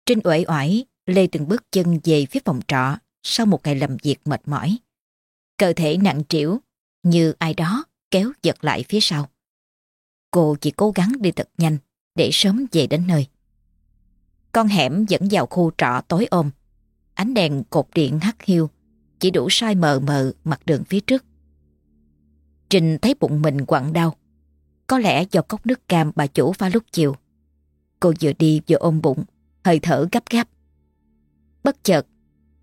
Trinh uể oải lê từng bước chân về phía phòng trọ sau một ngày làm việc mệt mỏi. Cơ thể nặng trĩu như ai đó kéo giật lại phía sau. Cô chỉ cố gắng đi thật nhanh để sớm về đến nơi. Con hẻm dẫn vào khu trọ tối ôm. Ánh đèn cột điện hắt hiu chỉ đủ sai mờ mờ mặt đường phía trước. trình thấy bụng mình quặn đau. Có lẽ do cốc nước cam bà chủ pha lúc chiều. Cô vừa đi vừa ôm bụng, hơi thở gấp gáp. Bất chợt,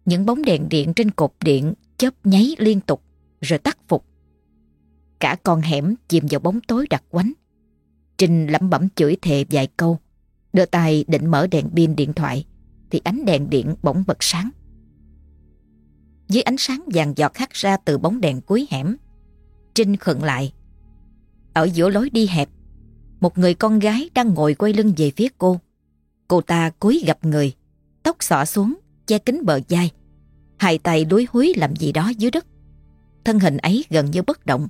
những bóng đèn điện trên cột điện chớp nháy liên tục rồi tắt phục. Cả con hẻm chìm vào bóng tối đặc quánh. trình lẩm bẩm chửi thề vài câu, đưa tay định mở đèn pin điện thoại thì ánh đèn điện bỗng bật sáng. Dưới ánh sáng vàng giọt hắt ra từ bóng đèn cuối hẻm, Trinh khựng lại. Ở giữa lối đi hẹp, một người con gái đang ngồi quay lưng về phía cô. Cô ta cúi gặp người, tóc xõa xuống, che kính bờ vai. Hai tay đuối húi làm gì đó dưới đất. Thân hình ấy gần như bất động,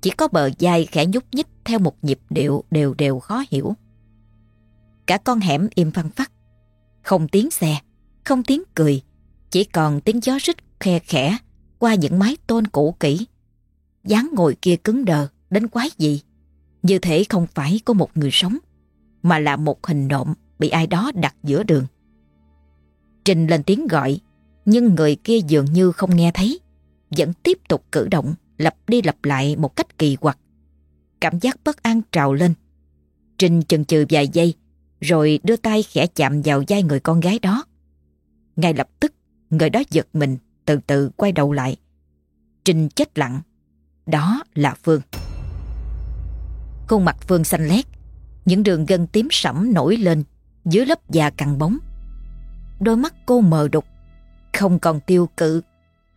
chỉ có bờ vai khẽ nhúc nhích theo một nhịp điệu đều đều khó hiểu. Cả con hẻm im phăng phắc, không tiếng xe, không tiếng cười, chỉ còn tiếng gió rít khe khẽ qua những mái tôn cũ kỹ. dáng ngồi kia cứng đờ đến quái gì, như thể không phải có một người sống, mà là một hình nộm bị ai đó đặt giữa đường. Trình lên tiếng gọi, nhưng người kia dường như không nghe thấy, vẫn tiếp tục cử động, lặp đi lặp lại một cách kỳ quặc. Cảm giác bất an trào lên. Trình chần chừ vài giây, rồi đưa tay khẽ chạm vào vai người con gái đó. Ngay lập tức, người đó giật mình, từ từ quay đầu lại. Trình chết lặng. Đó là Phương. Khuôn mặt Phương xanh lét, những đường gân tím sẫm nổi lên dưới lớp da căng bóng. Đôi mắt cô mờ đục, không còn tiêu cự,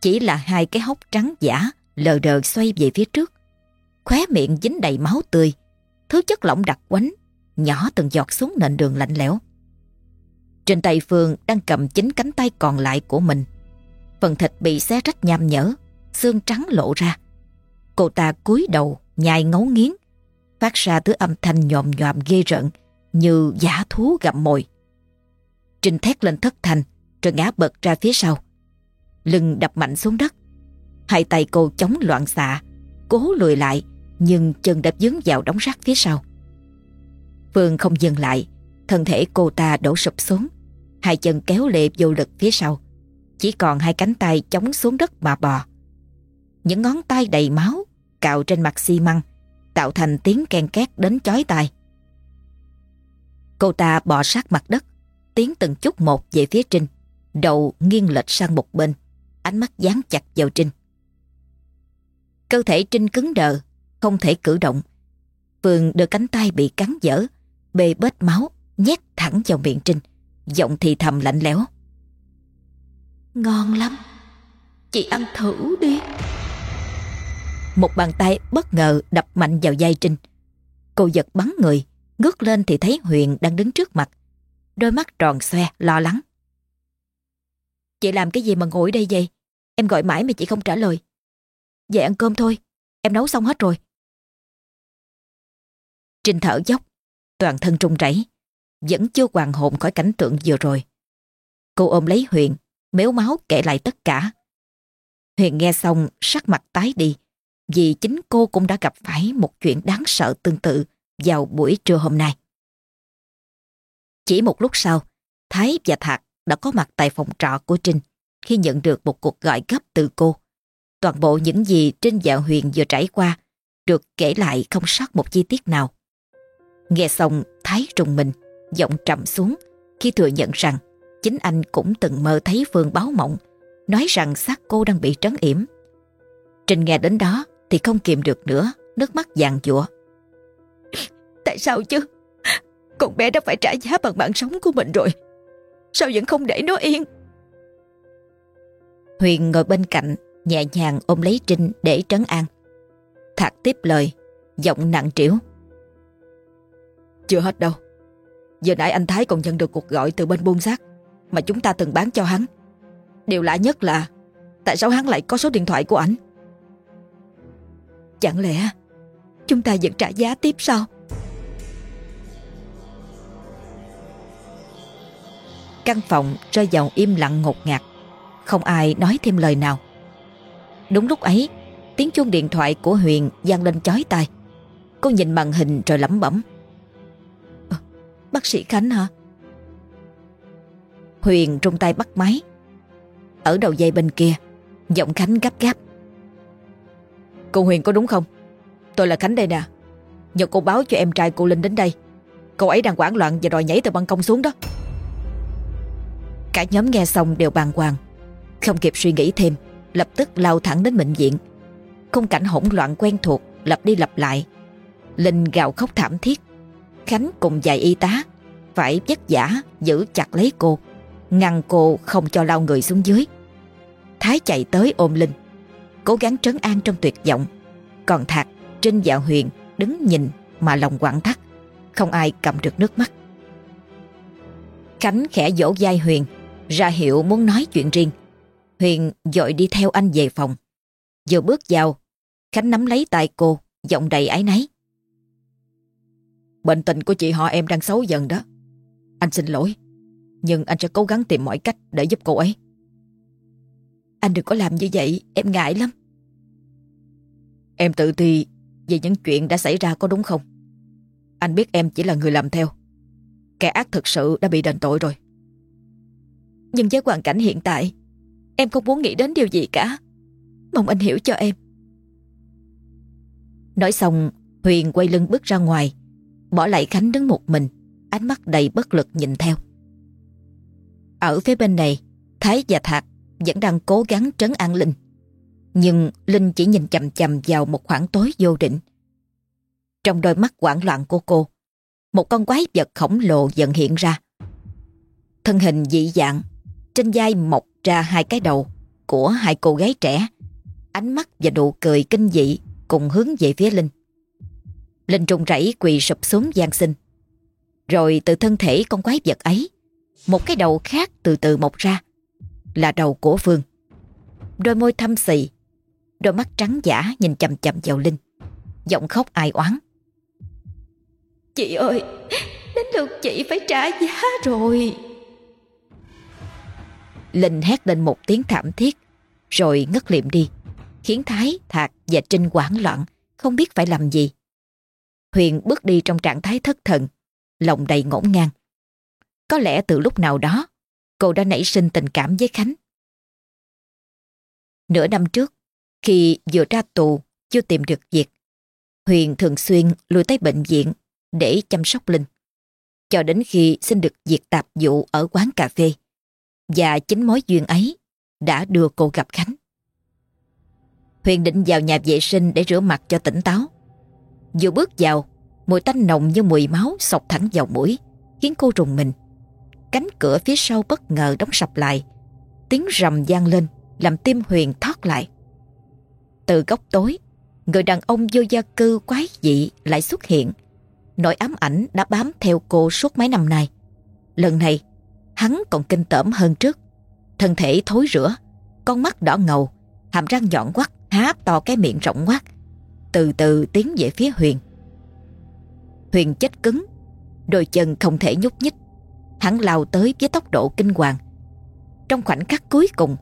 chỉ là hai cái hốc trắng giả lờ đờ xoay về phía trước. Khóe miệng dính đầy máu tươi, thứ chất lỏng đặc quánh, nhỏ từng giọt xuống nền đường lạnh lẽo. Trên tay Phương đang cầm chính cánh tay còn lại của mình. Phần thịt bị xé rách nham nhở, xương trắng lộ ra. Cô ta cúi đầu, nhai ngấu nghiến, phát ra thứ âm thanh nhòm nhòm ghê rợn như giả thú gặm mồi. Trinh thét lên thất thanh rồi ngã bật ra phía sau. Lưng đập mạnh xuống đất. Hai tay cô chống loạn xạ, cố lùi lại nhưng chân đập dướng vào đống rác phía sau. Phương không dừng lại, thân thể cô ta đổ sụp xuống, hai chân kéo lệ vô lực phía sau. Chỉ còn hai cánh tay chống xuống đất mà bò. Những ngón tay đầy máu cạo trên mặt xi măng tạo thành tiếng ken két đến chói tai. Cô ta bò sát mặt đất, tiến từng chút một về phía Trinh, đầu nghiêng lệch sang một bên, ánh mắt dán chặt vào Trinh. Cơ thể Trinh cứng đờ, không thể cử động. Phương đưa cánh tay bị cắn dở, bê bết máu, nhét thẳng vào miệng Trinh, giọng thì thầm lạnh lẽo. Ngon lắm, chị ăn thử đi. Một bàn tay bất ngờ đập mạnh vào vai Trinh. Cô giật bắn người, ngước lên thì thấy Huyền đang đứng trước mặt. Đôi mắt tròn xoe, lo lắng. Chị làm cái gì mà ngồi đây vậy? Em gọi mãi mà chị không trả lời. Về ăn cơm thôi, Em nấu xong hết rồi. Trinh thở dốc, toàn thân trung rẩy, vẫn chưa hoàn hồn khỏi cảnh tượng vừa rồi. Cô ôm lấy Huyền, méo máu kể lại tất cả. Huyền nghe xong sắc mặt tái đi, vì chính cô cũng đã gặp phải một chuyện đáng sợ tương tự vào buổi trưa hôm nay. Chỉ một lúc sau, Thái và Thạc đã có mặt tại phòng trọ của Trinh khi nhận được một cuộc gọi gấp từ cô. Toàn bộ những gì Trinh và Huyền vừa trải qua được kể lại không sót một chi tiết nào. Nghe xong, Thái trùng mình, giọng trầm xuống khi thừa nhận rằng chính anh cũng từng mơ thấy Phương báo mộng, nói rằng xác cô đang bị trấn yểm. Trinh nghe đến đó thì không kìm được nữa, nước mắt vàng dụa. Tại sao chứ? Con bé đã phải trả giá bằng mạng sống của mình rồi. Sao vẫn không để nó yên? Huyền ngồi bên cạnh, nhẹ nhàng ôm lấy Trinh để trấn an. Thạc tiếp lời, giọng nặng trĩu. Chưa hết đâu. Giờ nãy anh Thái còn nhận được cuộc gọi từ bên buôn xác mà chúng ta từng bán cho hắn. Điều lạ nhất là tại sao hắn lại có số điện thoại của ảnh? Chẳng lẽ chúng ta vẫn trả giá tiếp sao? Căn phòng rơi vào im lặng ngột ngạt, không ai nói thêm lời nào. Đúng lúc ấy, tiếng chuông điện thoại của Huyền vang lên chói tai. Cô nhìn màn hình rồi lẩm bẩm. Bác sĩ Khánh hả? Huyền trong tay bắt máy. Ở đầu dây bên kia, giọng Khánh gấp gáp. Cô Huyền có đúng không? Tôi là Khánh đây nè. Nhờ cô báo cho em trai cô Linh đến đây. Cậu ấy đang hoảng loạn và đòi nhảy từ ban công xuống đó. Cả nhóm nghe xong đều bàng hoàng. Không kịp suy nghĩ thêm, lập tức lao thẳng đến bệnh viện. Khung cảnh hỗn loạn quen thuộc lặp đi lặp lại. Linh gào khóc thảm thiết. Khánh cùng vài y tá phải vất vả giữ chặt lấy cô, ngăn cô không cho lao người xuống dưới. Thái chạy tới ôm Linh, cố gắng trấn an trong tuyệt vọng. Còn Thạc, Trinh và dạ Huyền đứng nhìn mà lòng quặn thắt, không ai cầm được nước mắt. Khánh khẽ dỗ vai Huyền, ra hiệu muốn nói chuyện riêng. Huyền dội đi theo anh về phòng. Vừa bước vào, Khánh nắm lấy tay cô, giọng đầy ái náy. Bệnh tình của chị họ em đang xấu dần đó. Anh xin lỗi, nhưng anh sẽ cố gắng tìm mọi cách để giúp cô ấy. Anh đừng có làm như vậy, em ngại lắm. Em tự ti về những chuyện đã xảy ra có đúng không? Anh biết em chỉ là người làm theo. Kẻ ác thực sự đã bị đền tội rồi. Nhưng với hoàn cảnh hiện tại, em không muốn nghĩ đến điều gì cả. Mong anh hiểu cho em. Nói xong, Huyền quay lưng bước ra ngoài, bỏ lại Khánh đứng một mình, ánh mắt đầy bất lực nhìn theo. Ở phía bên này, Thái và Thạc vẫn đang cố gắng trấn an Linh. Nhưng Linh chỉ nhìn chầm chầm vào một khoảng tối vô định. Trong đôi mắt quảng loạn của cô, một con quái vật khổng lồ dần hiện ra. Thân hình dị dạng, trên vai mọc ra hai cái đầu của hai cô gái trẻ. Ánh mắt và nụ cười kinh dị cùng hướng về phía Linh. Linh trùng rẫy quỳ sụp xuống gian sinh. Rồi từ thân thể con quái vật ấy, một cái đầu khác từ từ mọc ra. Là đầu của Phương. Đôi môi thâm xì, đôi mắt trắng giả nhìn chầm chầm vào Linh. Giọng khóc ai oán. Chị ơi, đến lượt chị phải trả giá rồi. Linh hét lên một tiếng thảm thiết, rồi ngất liệm đi, khiến Thái, Thạc và Trinh hoảng loạn, không biết phải làm gì. Huyền bước đi trong trạng thái thất thần, lòng đầy ngổn ngang. Có lẽ từ lúc nào đó, cô đã nảy sinh tình cảm với Khánh. Nửa năm trước, khi vừa ra tù, chưa tìm được việc, Huyền thường xuyên lui tới bệnh viện để chăm sóc Linh. Cho đến khi xin được việc tạp vụ ở quán cà phê. Và chính mối duyên ấy đã đưa cô gặp Khánh. Huyền định vào nhà vệ sinh để rửa mặt cho tỉnh táo. Vừa bước vào, mùi tanh nồng như mùi máu sọc thẳng vào mũi, khiến cô rùng mình. Cánh cửa phía sau bất ngờ đóng sập lại. Tiếng rầm gian lên, làm tim Huyền thoát lại. Từ góc tối, người đàn ông vô gia cư quái dị lại xuất hiện. Nỗi ám ảnh đã bám theo cô suốt mấy năm nay. Lần này, hắn còn kinh tởm hơn trước. Thân thể thối rữa, con mắt đỏ ngầu, hàm răng nhọn quắt, há to cái miệng rộng quát từ từ tiến về phía Huyền. Huyền chết cứng, đôi chân không thể nhúc nhích. Hắn lao tới với tốc độ kinh hoàng. Trong khoảnh khắc cuối cùng,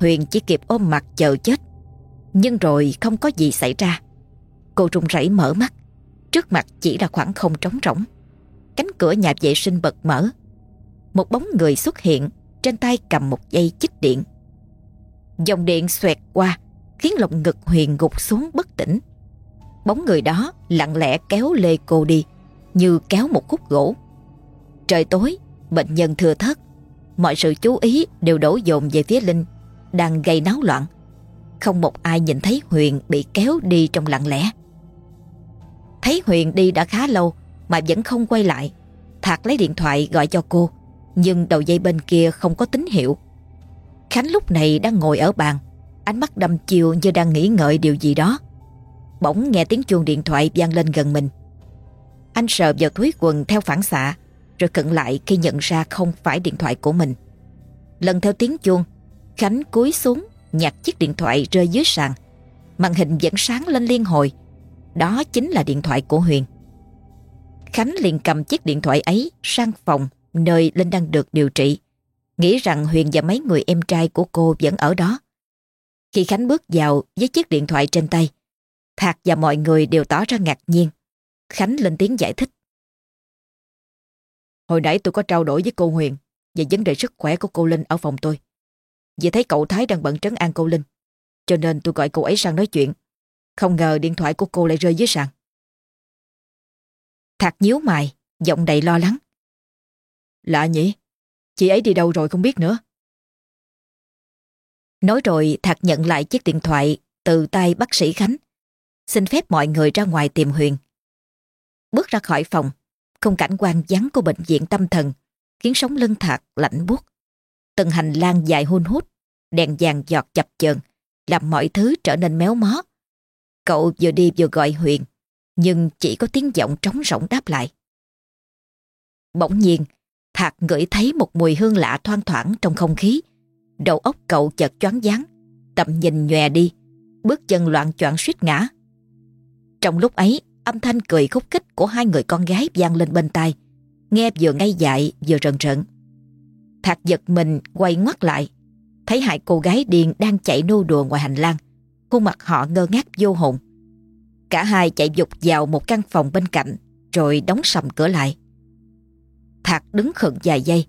Huyền chỉ kịp ôm mặt chờ chết. Nhưng rồi không có gì xảy ra. Cô run rẩy mở mắt. Trước mặt chỉ là khoảng không trống rỗng. Cánh cửa nhà vệ sinh bật mở. Một bóng người xuất hiện, trên tay cầm một dây chích điện. Dòng điện xoẹt qua, khiến lồng ngực Huyền gục xuống bất tỉnh. Bóng người đó lặng lẽ kéo lê cô đi, như kéo một khúc gỗ. Trời tối, bệnh nhân thừa thất. Mọi sự chú ý đều đổ dồn về phía Linh, đang gây náo loạn. Không một ai nhìn thấy Huyền bị kéo đi trong lặng lẽ. Thấy Huyền đi đã khá lâu mà vẫn không quay lại. Thạc lấy điện thoại gọi cho cô, nhưng đầu dây bên kia không có tín hiệu. Khánh lúc này đang ngồi ở bàn, ánh mắt đăm chiều như đang nghĩ ngợi điều gì đó. Bỗng nghe tiếng chuông điện thoại vang lên gần mình. Anh sờ vào túi quần theo phản xạ, rồi cận lại khi nhận ra không phải điện thoại của mình. Lần theo tiếng chuông, Khánh cúi xuống nhặt chiếc điện thoại rơi dưới sàn. Màn hình vẫn sáng lên liên hồi. Đó chính là điện thoại của Huyền. Khánh liền cầm chiếc điện thoại ấy sang phòng nơi Linh đang được điều trị. Nghĩ rằng Huyền và mấy người em trai của cô vẫn ở đó. Khi Khánh bước vào với chiếc điện thoại trên tay, Thạc và mọi người đều tỏ ra ngạc nhiên. Khánh lên tiếng giải thích. Hồi nãy tôi có trao đổi với cô Huyền về vấn đề sức khỏe của cô Linh ở phòng tôi. Vì thấy cậu Thái đang bận trấn an cô Linh, cho nên tôi gọi cô ấy sang nói chuyện. Không ngờ điện thoại của cô lại rơi dưới sàn. Thạc nhíu mày, giọng đầy lo lắng. Lạ nhỉ? Chị ấy đi đâu rồi không biết nữa. Nói rồi Thạc nhận lại chiếc điện thoại từ tay bác sĩ Khánh. Xin phép mọi người ra ngoài tìm Huyền. Bước ra khỏi phòng, không cảnh quan vắng của bệnh viện tâm thần khiến sống lưng Thạc lạnh buốt. Từng hành lang dài hun hút, đèn vàng giọt chập chờn làm mọi thứ trở nên méo mó. Cậu vừa đi vừa gọi Huyền, nhưng chỉ có tiếng giọng trống rỗng đáp lại. Bỗng nhiên, Thạc ngửi thấy một mùi hương lạ thoang thoảng trong không khí. Đầu óc cậu chợt choáng váng, tầm nhìn nhòe đi, bước chân loạn choạng suýt ngã. Trong lúc ấy, âm thanh cười khúc khích của hai người con gái vang lên bên tai, nghe vừa ngây dại vừa rần rợn. Thạc giật mình quay ngoắt lại, thấy hai cô gái điên đang chạy nô đùa ngoài hành lang, khuôn mặt họ ngơ ngác vô hồn. Cả hai chạy dục vào một căn phòng bên cạnh, rồi đóng sầm cửa lại. Thạc đứng khựng vài giây,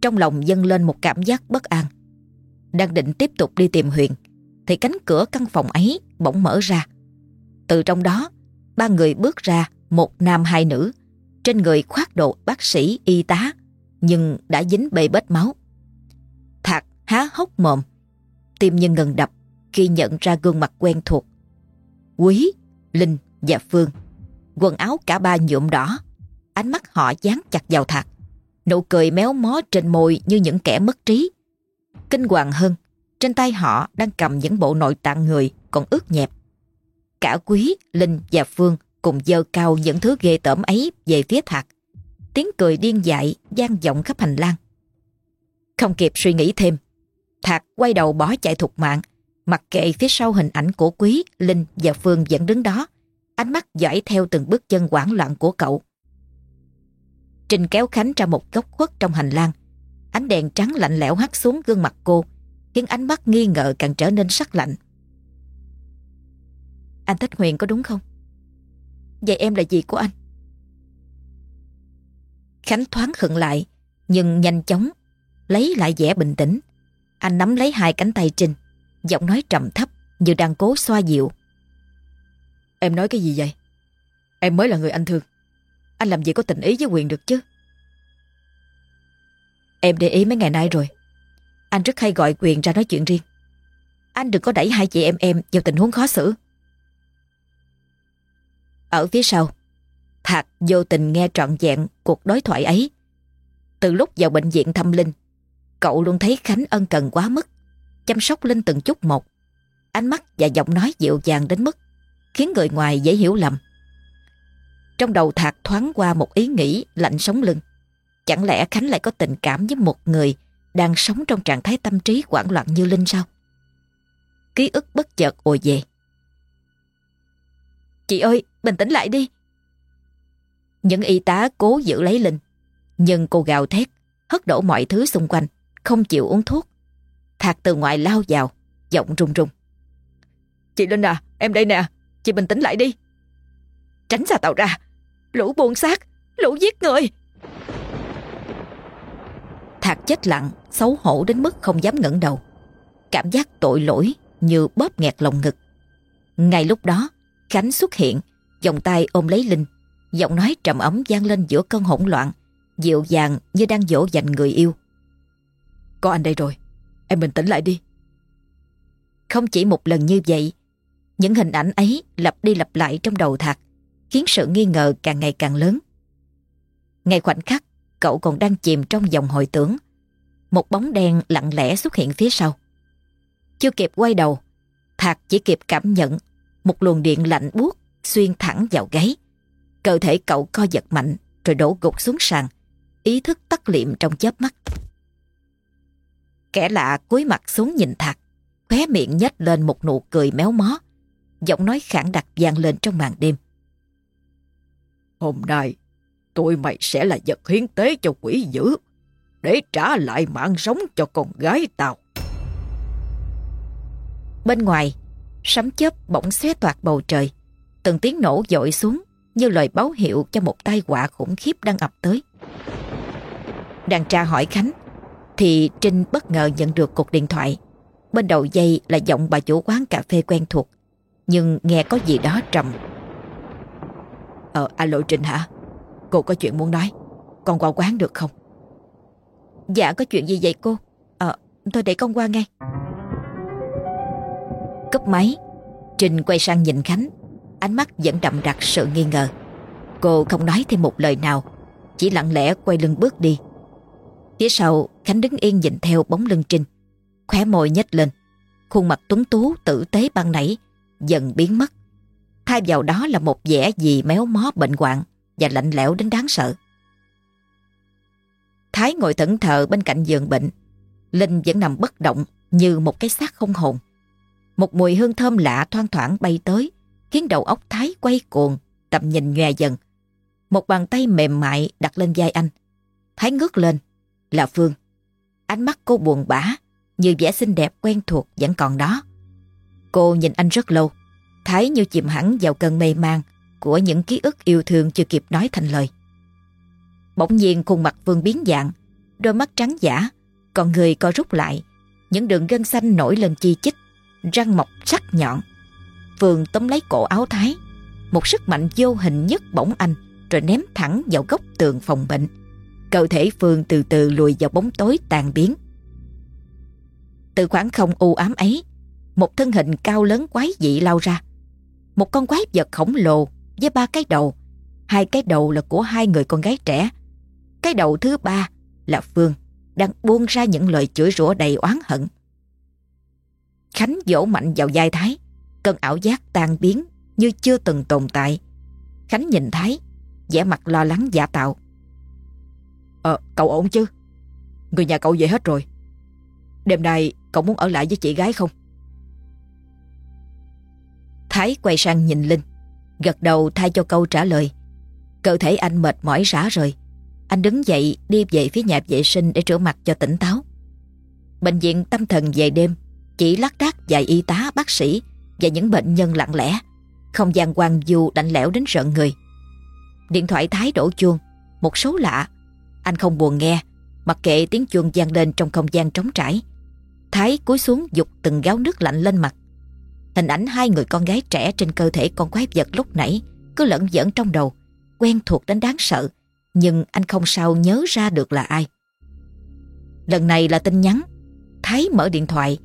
trong lòng dâng lên một cảm giác bất an. Đang định tiếp tục đi tìm Huyền, thì cánh cửa căn phòng ấy bỗng mở ra. Từ trong đó, ba người bước ra, một nam hai nữ, trên người khoác đồ bác sĩ y tá, nhưng đã dính bê bết máu. Thạc há hốc mồm, tim như ngần đập khi nhận ra gương mặt quen thuộc. Quý, Linh và Phương, quần áo cả ba nhuộm đỏ, ánh mắt họ dán chặt vào Thạc. Nụ cười méo mó trên môi như những kẻ mất trí. Kinh hoàng hơn, trên tay họ đang cầm những bộ nội tạng người còn ướt nhẹp. Cả Quý, Linh và Phương cùng dơ cao những thứ ghê tởm ấy về phía Thạc. Tiếng cười điên dại gian vọng khắp hành lang. Không kịp suy nghĩ thêm, Thạc quay đầu bỏ chạy thục mạng, mặc kệ phía sau hình ảnh của Quý, Linh và Phương vẫn đứng đó, ánh mắt dõi theo từng bước chân hoảng loạn của cậu. Trình kéo Khánh ra một góc khuất trong hành lang. Ánh đèn trắng lạnh lẽo hắt xuống gương mặt cô, khiến ánh mắt nghi ngờ càng trở nên sắc lạnh. Anh thích Huyền có đúng không? Vậy em là gì của anh? Khánh thoáng khựng lại, nhưng nhanh chóng lấy lại vẻ bình tĩnh. Anh nắm lấy hai cánh tay Trinh, giọng nói trầm thấp như đang cố xoa dịu. Em nói cái gì vậy? Em mới là người anh thương. Anh làm gì có tình ý với quyền được chứ Em để ý mấy ngày nay rồi Anh rất hay gọi quyền ra nói chuyện riêng Anh đừng có đẩy hai chị em em vào tình huống khó xử ở phía sau, Thạc vô tình nghe trọn vẹn cuộc đối thoại ấy Từ lúc vào bệnh viện thăm Linh, Cậu luôn thấy Khánh ân cần quá mức, Chăm sóc Linh từng chút một Ánh mắt và giọng nói dịu dàng đến mức Khiến người ngoài dễ hiểu lầm trong đầu Thạc thoáng qua một ý nghĩ lạnh sống lưng. Chẳng lẽ Khánh lại có tình cảm với một người đang sống trong trạng thái tâm trí hoảng loạn như Linh sao? Ký ức bất chợt ùa về. Chị ơi, bình tĩnh lại đi. Những y tá cố giữ lấy Linh. Nhưng cô gào thét, hất đổ mọi thứ xung quanh, không chịu uống thuốc. Thạc từ ngoài lao vào, giọng run run. Chị Linh à, em đây nè, chị bình tĩnh lại đi. Tránh xa tàu ra, lũ buôn xác, lũ giết người. Thạc chết lặng, xấu hổ đến mức không dám ngẩng đầu. Cảm giác tội lỗi như bóp nghẹt lòng ngực. Ngay lúc đó, Khánh xuất hiện, vòng tay ôm lấy Linh, giọng nói trầm ấm vang lên giữa cơn hỗn loạn, dịu dàng như đang dỗ dành người yêu. Có anh đây rồi, em bình tĩnh lại đi. Không chỉ một lần như vậy, những hình ảnh ấy lặp đi lặp lại trong đầu Thạc, khiến sự nghi ngờ càng ngày càng lớn. Ngay khoảnh khắc, cậu còn đang chìm trong dòng hồi tưởng. Một bóng đen lặng lẽ xuất hiện phía sau. Chưa kịp quay đầu, Thạc chỉ kịp cảm nhận một luồng điện lạnh buốt xuyên thẳng vào gáy. Cơ thể cậu co giật mạnh rồi đổ gục xuống sàn, ý thức tắt liệm trong chớp mắt. Kẻ lạ cúi mặt xuống nhìn Thạc, khóe miệng nhếch lên một nụ cười méo mó, giọng nói khản đặc vang lên trong màn đêm. Hôm nay, tụi mày sẽ là vật hiến tế cho quỷ dữ, để trả lại mạng sống cho con gái tao. Bên ngoài, sấm chớp bỗng xé toạc bầu trời. Từng tiếng nổ dội xuống như lời báo hiệu cho một tai họa khủng khiếp đang ập tới. Đang tra hỏi Khánh, thì Trinh bất ngờ nhận được cuộc điện thoại. Bên đầu dây là giọng bà chủ quán cà phê quen thuộc, nhưng nghe có gì đó trầm. Ờ, alo Trinh hả? Cô có chuyện muốn nói, con qua quán được không? Dạ, có chuyện gì vậy cô? Ờ, thôi để con qua ngay. Cấp máy, Trinh quay sang nhìn Khánh, ánh mắt vẫn đậm đặc sự nghi ngờ. Cô không nói thêm một lời nào, chỉ lặng lẽ quay lưng bước đi. Phía sau, Khánh đứng yên nhìn theo bóng lưng Trinh, khóe môi nhếch lên, khuôn mặt tuấn tú tử tế ban nãy dần biến mất. Thay vào đó là một vẻ gì méo mó bệnh hoạn và lạnh lẽo đến đáng sợ. Thái ngồi thẫn thờ bên cạnh giường bệnh. Linh vẫn nằm bất động như một cái xác không hồn. Một mùi hương thơm lạ thoang thoảng bay tới, khiến đầu óc Thái quay cuồng, tầm nhìn nhòe dần. Một bàn tay mềm mại đặt lên vai anh. Thái ngước lên, là Phương. Ánh mắt cô buồn bã, như vẻ xinh đẹp quen thuộc vẫn còn đó. Cô nhìn anh rất lâu, Thái như chìm hẳn vào cơn mê man của những ký ức yêu thương chưa kịp nói thành lời. Bỗng nhiên khuôn mặt Phương biến dạng, đôi mắt trắng giả, còn người co rút lại, những đường gân xanh nổi lên chi chít, răng mọc sắc nhọn. Phương tóm lấy cổ áo Thái, một sức mạnh vô hình nhất bỗng anh, rồi ném thẳng vào góc tường phòng bệnh. Cơ thể Phương từ từ lùi vào bóng tối tàn biến. Từ khoảng không u ám ấy, một thân hình cao lớn quái dị lao ra. Một con quái vật khổng lồ với ba cái đầu. Hai cái đầu là của hai người con gái trẻ. Cái đầu thứ ba là Phương đang buông ra những lời chửi rủa đầy oán hận. Khánh vỗ mạnh vào vai Thái, cơn ảo giác tan biến như chưa từng tồn tại. Khánh nhìn Thái, vẻ mặt lo lắng giả tạo. Ờ, cậu ổn chứ? Người nhà cậu về hết rồi. Đêm nay cậu muốn ở lại với chị gái không? Thái quay sang nhìn Linh, gật đầu thay cho câu trả lời. Cơ thể anh mệt mỏi rã rời. Anh đứng dậy đi về phía nhà vệ sinh để rửa mặt cho tỉnh táo. Bệnh viện tâm thần về đêm chỉ lác đác vài y tá, bác sĩ và những bệnh nhân lặng lẽ. Không gian quang du lạnh lẽo đến rợn người. Điện thoại Thái đổ chuông, một số lạ. Anh không buồn nghe, mặc kệ tiếng chuông vang lên trong không gian trống trải. Thái cúi xuống dục từng gáo nước lạnh lên mặt. Hình ảnh hai người con gái trẻ trên cơ thể con quái vật lúc nãy cứ lẫn giỡn trong đầu, quen thuộc đến đáng sợ, nhưng anh không sao nhớ ra được là ai. Lần này là tin nhắn. Thái mở điện thoại,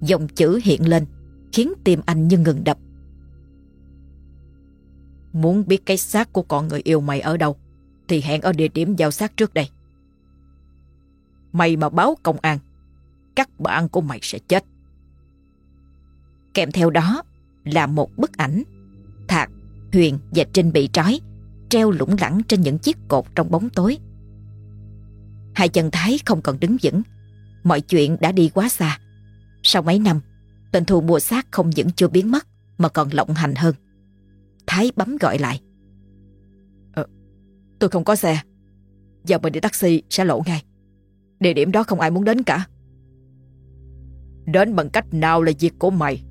dòng chữ hiện lên, khiến tim anh như ngừng đập. Muốn biết cái xác của con người yêu mày ở đâu, thì hẹn ở địa điểm giao xác trước đây. Mày mà báo công an, các bạn của mày sẽ chết. Kèm theo đó là một bức ảnh. Thạc, Huyền và Trinh bị trói, treo lủng lẳng trên những chiếc cột trong bóng tối. Hai chân Thái không còn đứng vững. Mọi chuyện đã đi quá xa. Sau mấy năm, tên thù mua xác không những chưa biến mất mà còn lộng hành hơn. Thái bấm gọi lại. Ờ, tôi không có xe. Giờ mình đi taxi sẽ lộ ngay. Địa điểm đó không ai muốn đến cả. Đến bằng cách nào là việc của mày.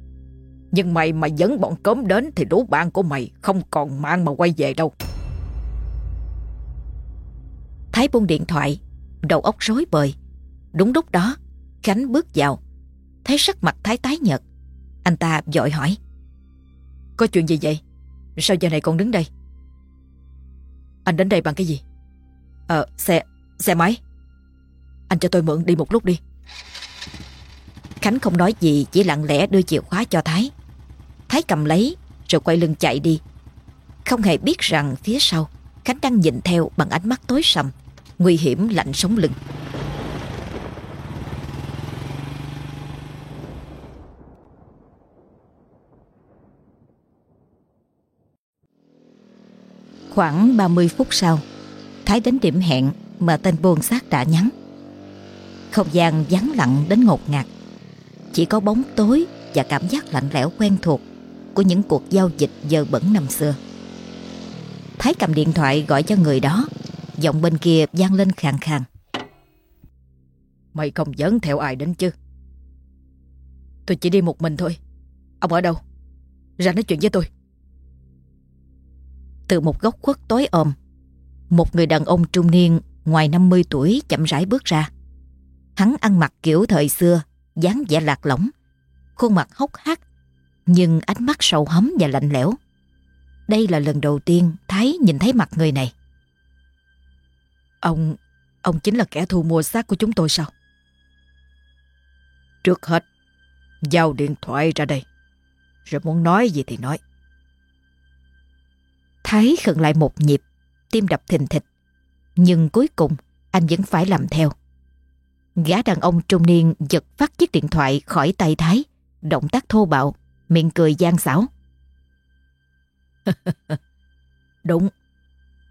Nhưng mày mà dẫn bọn cớm đến thì lũ bạn của mày không còn mang mà quay về đâu. Thái buông điện thoại, đầu óc rối bời. Đúng lúc đó, Khánh bước vào. Thấy sắc mặt Thái tái nhợt. Anh ta dội hỏi. Có chuyện gì vậy? Sao giờ này còn đứng đây? Anh đến đây bằng cái gì? Ờ, xe, xe máy. Anh cho tôi mượn đi một lúc đi. Khánh không nói gì chỉ lặng lẽ đưa chìa khóa cho Thái. Thái cầm lấy rồi quay lưng chạy đi. Không hề biết rằng phía sau Khánh đang nhìn theo bằng ánh mắt tối sầm, nguy hiểm lạnh sống lưng. Khoảng 30 phút sau, Thái đến điểm hẹn mà tên buôn xác đã nhắn. Không gian vắng lặng đến ngột ngạt. Chỉ có bóng tối và cảm giác lạnh lẽo quen thuộc của những cuộc giao dịch dơ bẩn năm xưa. Thái cầm điện thoại gọi cho người đó, giọng bên kia vang lên khàn khàn. Mày không dẫn theo ai đến chứ? Tôi chỉ đi một mình thôi. Ông ở đâu? Ra nói chuyện với tôi. Từ một góc khuất tối ôm, một người đàn ông trung niên ngoài 50 tuổi chậm rãi bước ra. Hắn ăn mặc kiểu thời xưa, dáng vẻ lạc lõng, khuôn mặt hốc hác, nhưng ánh mắt sâu hấm và lạnh lẽo. Đây là lần đầu tiên Thái nhìn thấy mặt người này. Ông, ông chính là kẻ thu mua xác của chúng tôi sao? Trước hết, giao điện thoại ra đây. Rồi muốn nói gì thì nói. Thái khựng lại một nhịp, tim đập thình thịch. Nhưng cuối cùng, anh vẫn phải làm theo. Gã đàn ông trung niên giật phát chiếc điện thoại khỏi tay Thái, động tác thô bạo, miệng cười gian xảo. Đúng,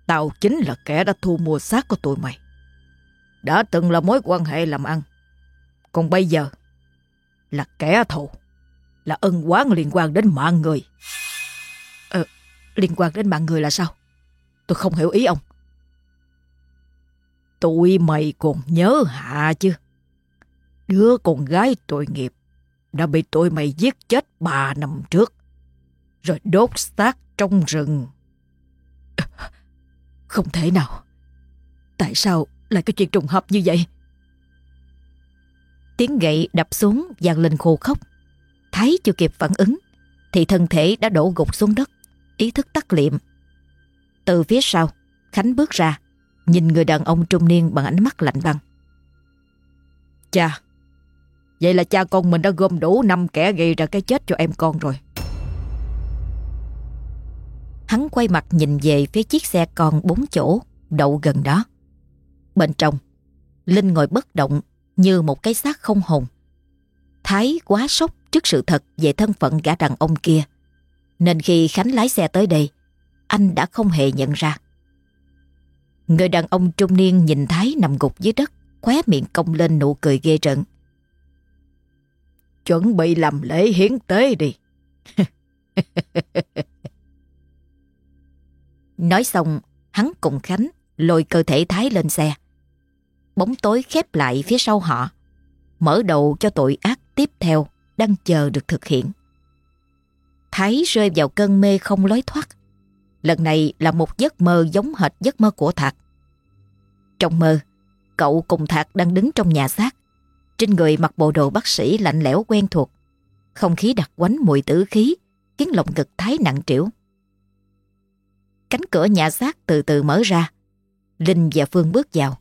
tao chính là kẻ đã thu mua xác của tụi mày. Đã từng là mối quan hệ làm ăn. Còn bây giờ là kẻ thù, là ân oán liên quan đến mạng người. Liên quan đến mạng người là sao? Tôi không hiểu ý ông. Tụi mày còn nhớ Hạ chứ? Đứa con gái tội nghiệp đã bị tụi mày giết chết ba năm trước. Rồi đốt xác trong rừng. Không thể nào. Tại sao lại có chuyện trùng hợp như vậy? Tiếng gậy đập xuống vang lên khô khóc. Thái chưa kịp phản ứng thì thân thể đã đổ gục xuống đất, ý thức tắt liệm. Từ phía sau, Khánh bước ra, nhìn người đàn ông trung niên bằng ánh mắt lạnh băng. Cha, vậy là cha con mình đã gom đủ năm kẻ gây ra cái chết cho em con rồi. Hắn quay mặt nhìn về phía chiếc xe con bốn chỗ đậu gần đó. Bên trong, Linh ngồi bất động như một cái xác không hồn. Thái quá sốc trước sự thật về thân phận gã đàn ông kia. Nên khi Khánh lái xe tới đây, anh đã không hề nhận ra. Người đàn ông trung niên nhìn Thái nằm gục dưới đất, khóe miệng cong lên nụ cười ghê rợn. Chuẩn bị làm lễ hiến tế đi. Nói xong, hắn cùng Khánh lôi cơ thể Thái lên xe. Bóng tối khép lại phía sau họ, mở đầu cho tội ác tiếp theo đang chờ được thực hiện. Thái rơi vào cơn mê không lối thoát. Lần này là một giấc mơ giống hệt giấc mơ của Thạc. Trong mơ, cậu cùng Thạc đang đứng trong nhà xác. Trên người mặc bộ đồ bác sĩ lạnh lẽo quen thuộc. Không khí đặc quánh mùi tử khí, khiến lồng ngực Thái nặng trĩu. Cánh cửa nhà xác từ từ mở ra. Linh và Phương bước vào.